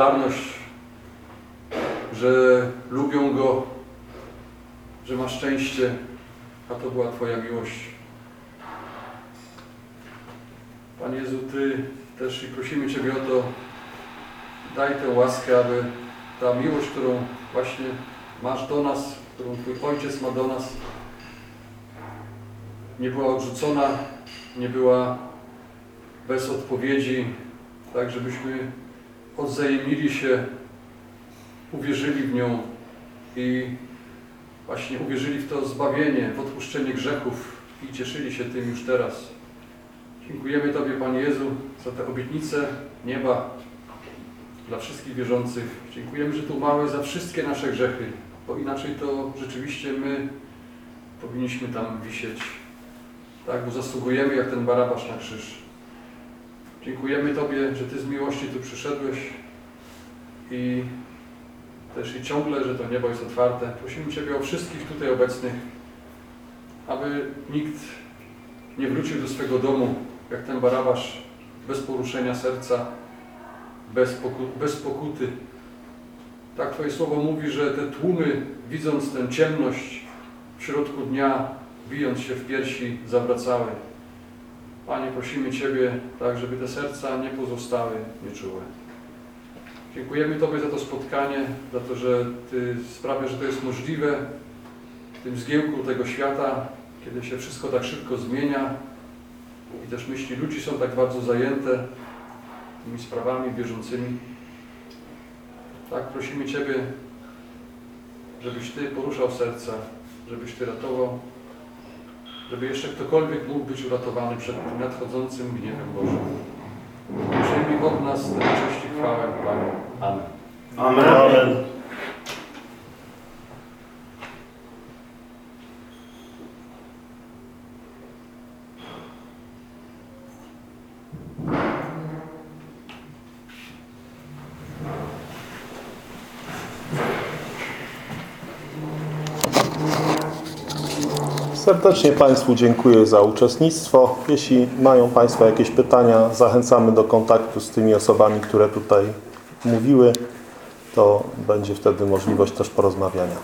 Popularność, że lubią go, że ma szczęście, a to była Twoja miłość. Panie Jezu, Ty też i prosimy Ciebie o to, daj tę łaskę, aby ta miłość, którą właśnie masz do nas, którą Twój Ojciec ma do nas, nie była odrzucona, nie była bez odpowiedzi, tak żebyśmy odzajemnili się, uwierzyli w nią i właśnie uwierzyli w to zbawienie, w odpuszczenie grzechów i cieszyli się tym już teraz. Dziękujemy Tobie, Panie Jezu, za te obietnice nieba dla wszystkich wierzących. Dziękujemy, że tu umarłeś za wszystkie nasze grzechy, bo inaczej to rzeczywiście my powinniśmy tam wisieć. Tak, bo zasługujemy jak ten barabasz na krzyż. Dziękujemy Tobie, że Ty z miłości tu przyszedłeś i też i ciągle, że to niebo jest otwarte. Prosimy Ciebie o wszystkich tutaj obecnych, aby nikt nie wrócił do swego domu, jak ten barabasz, bez poruszenia serca, bez, poku bez pokuty. Tak Twoje słowo mówi, że te tłumy, widząc tę ciemność w środku dnia, bijąc się w piersi, zawracały. Panie, prosimy Ciebie, tak, żeby te serca nie pozostały nieczułe. Dziękujemy Tobie za to spotkanie, za to, że Ty sprawiasz, że to jest możliwe w tym zgiełku tego świata, kiedy się wszystko tak szybko zmienia i też myśli ludzi są tak bardzo zajęte tymi sprawami bieżącymi. Tak, prosimy Ciebie, żebyś Ty poruszał serca, żebyś Ty ratował, żeby jeszcze ktokolwiek mógł być uratowany przed tym nadchodzącym gniewem Bożym. Przyjmij od nas tę cześć i chwałę, Panie. Amen. Amen. Amen. Serdecznie Państwu dziękuję za uczestnictwo. Jeśli mają Państwo jakieś pytania, zachęcamy do kontaktu z tymi osobami, które tutaj mówiły. To będzie wtedy możliwość też porozmawiania.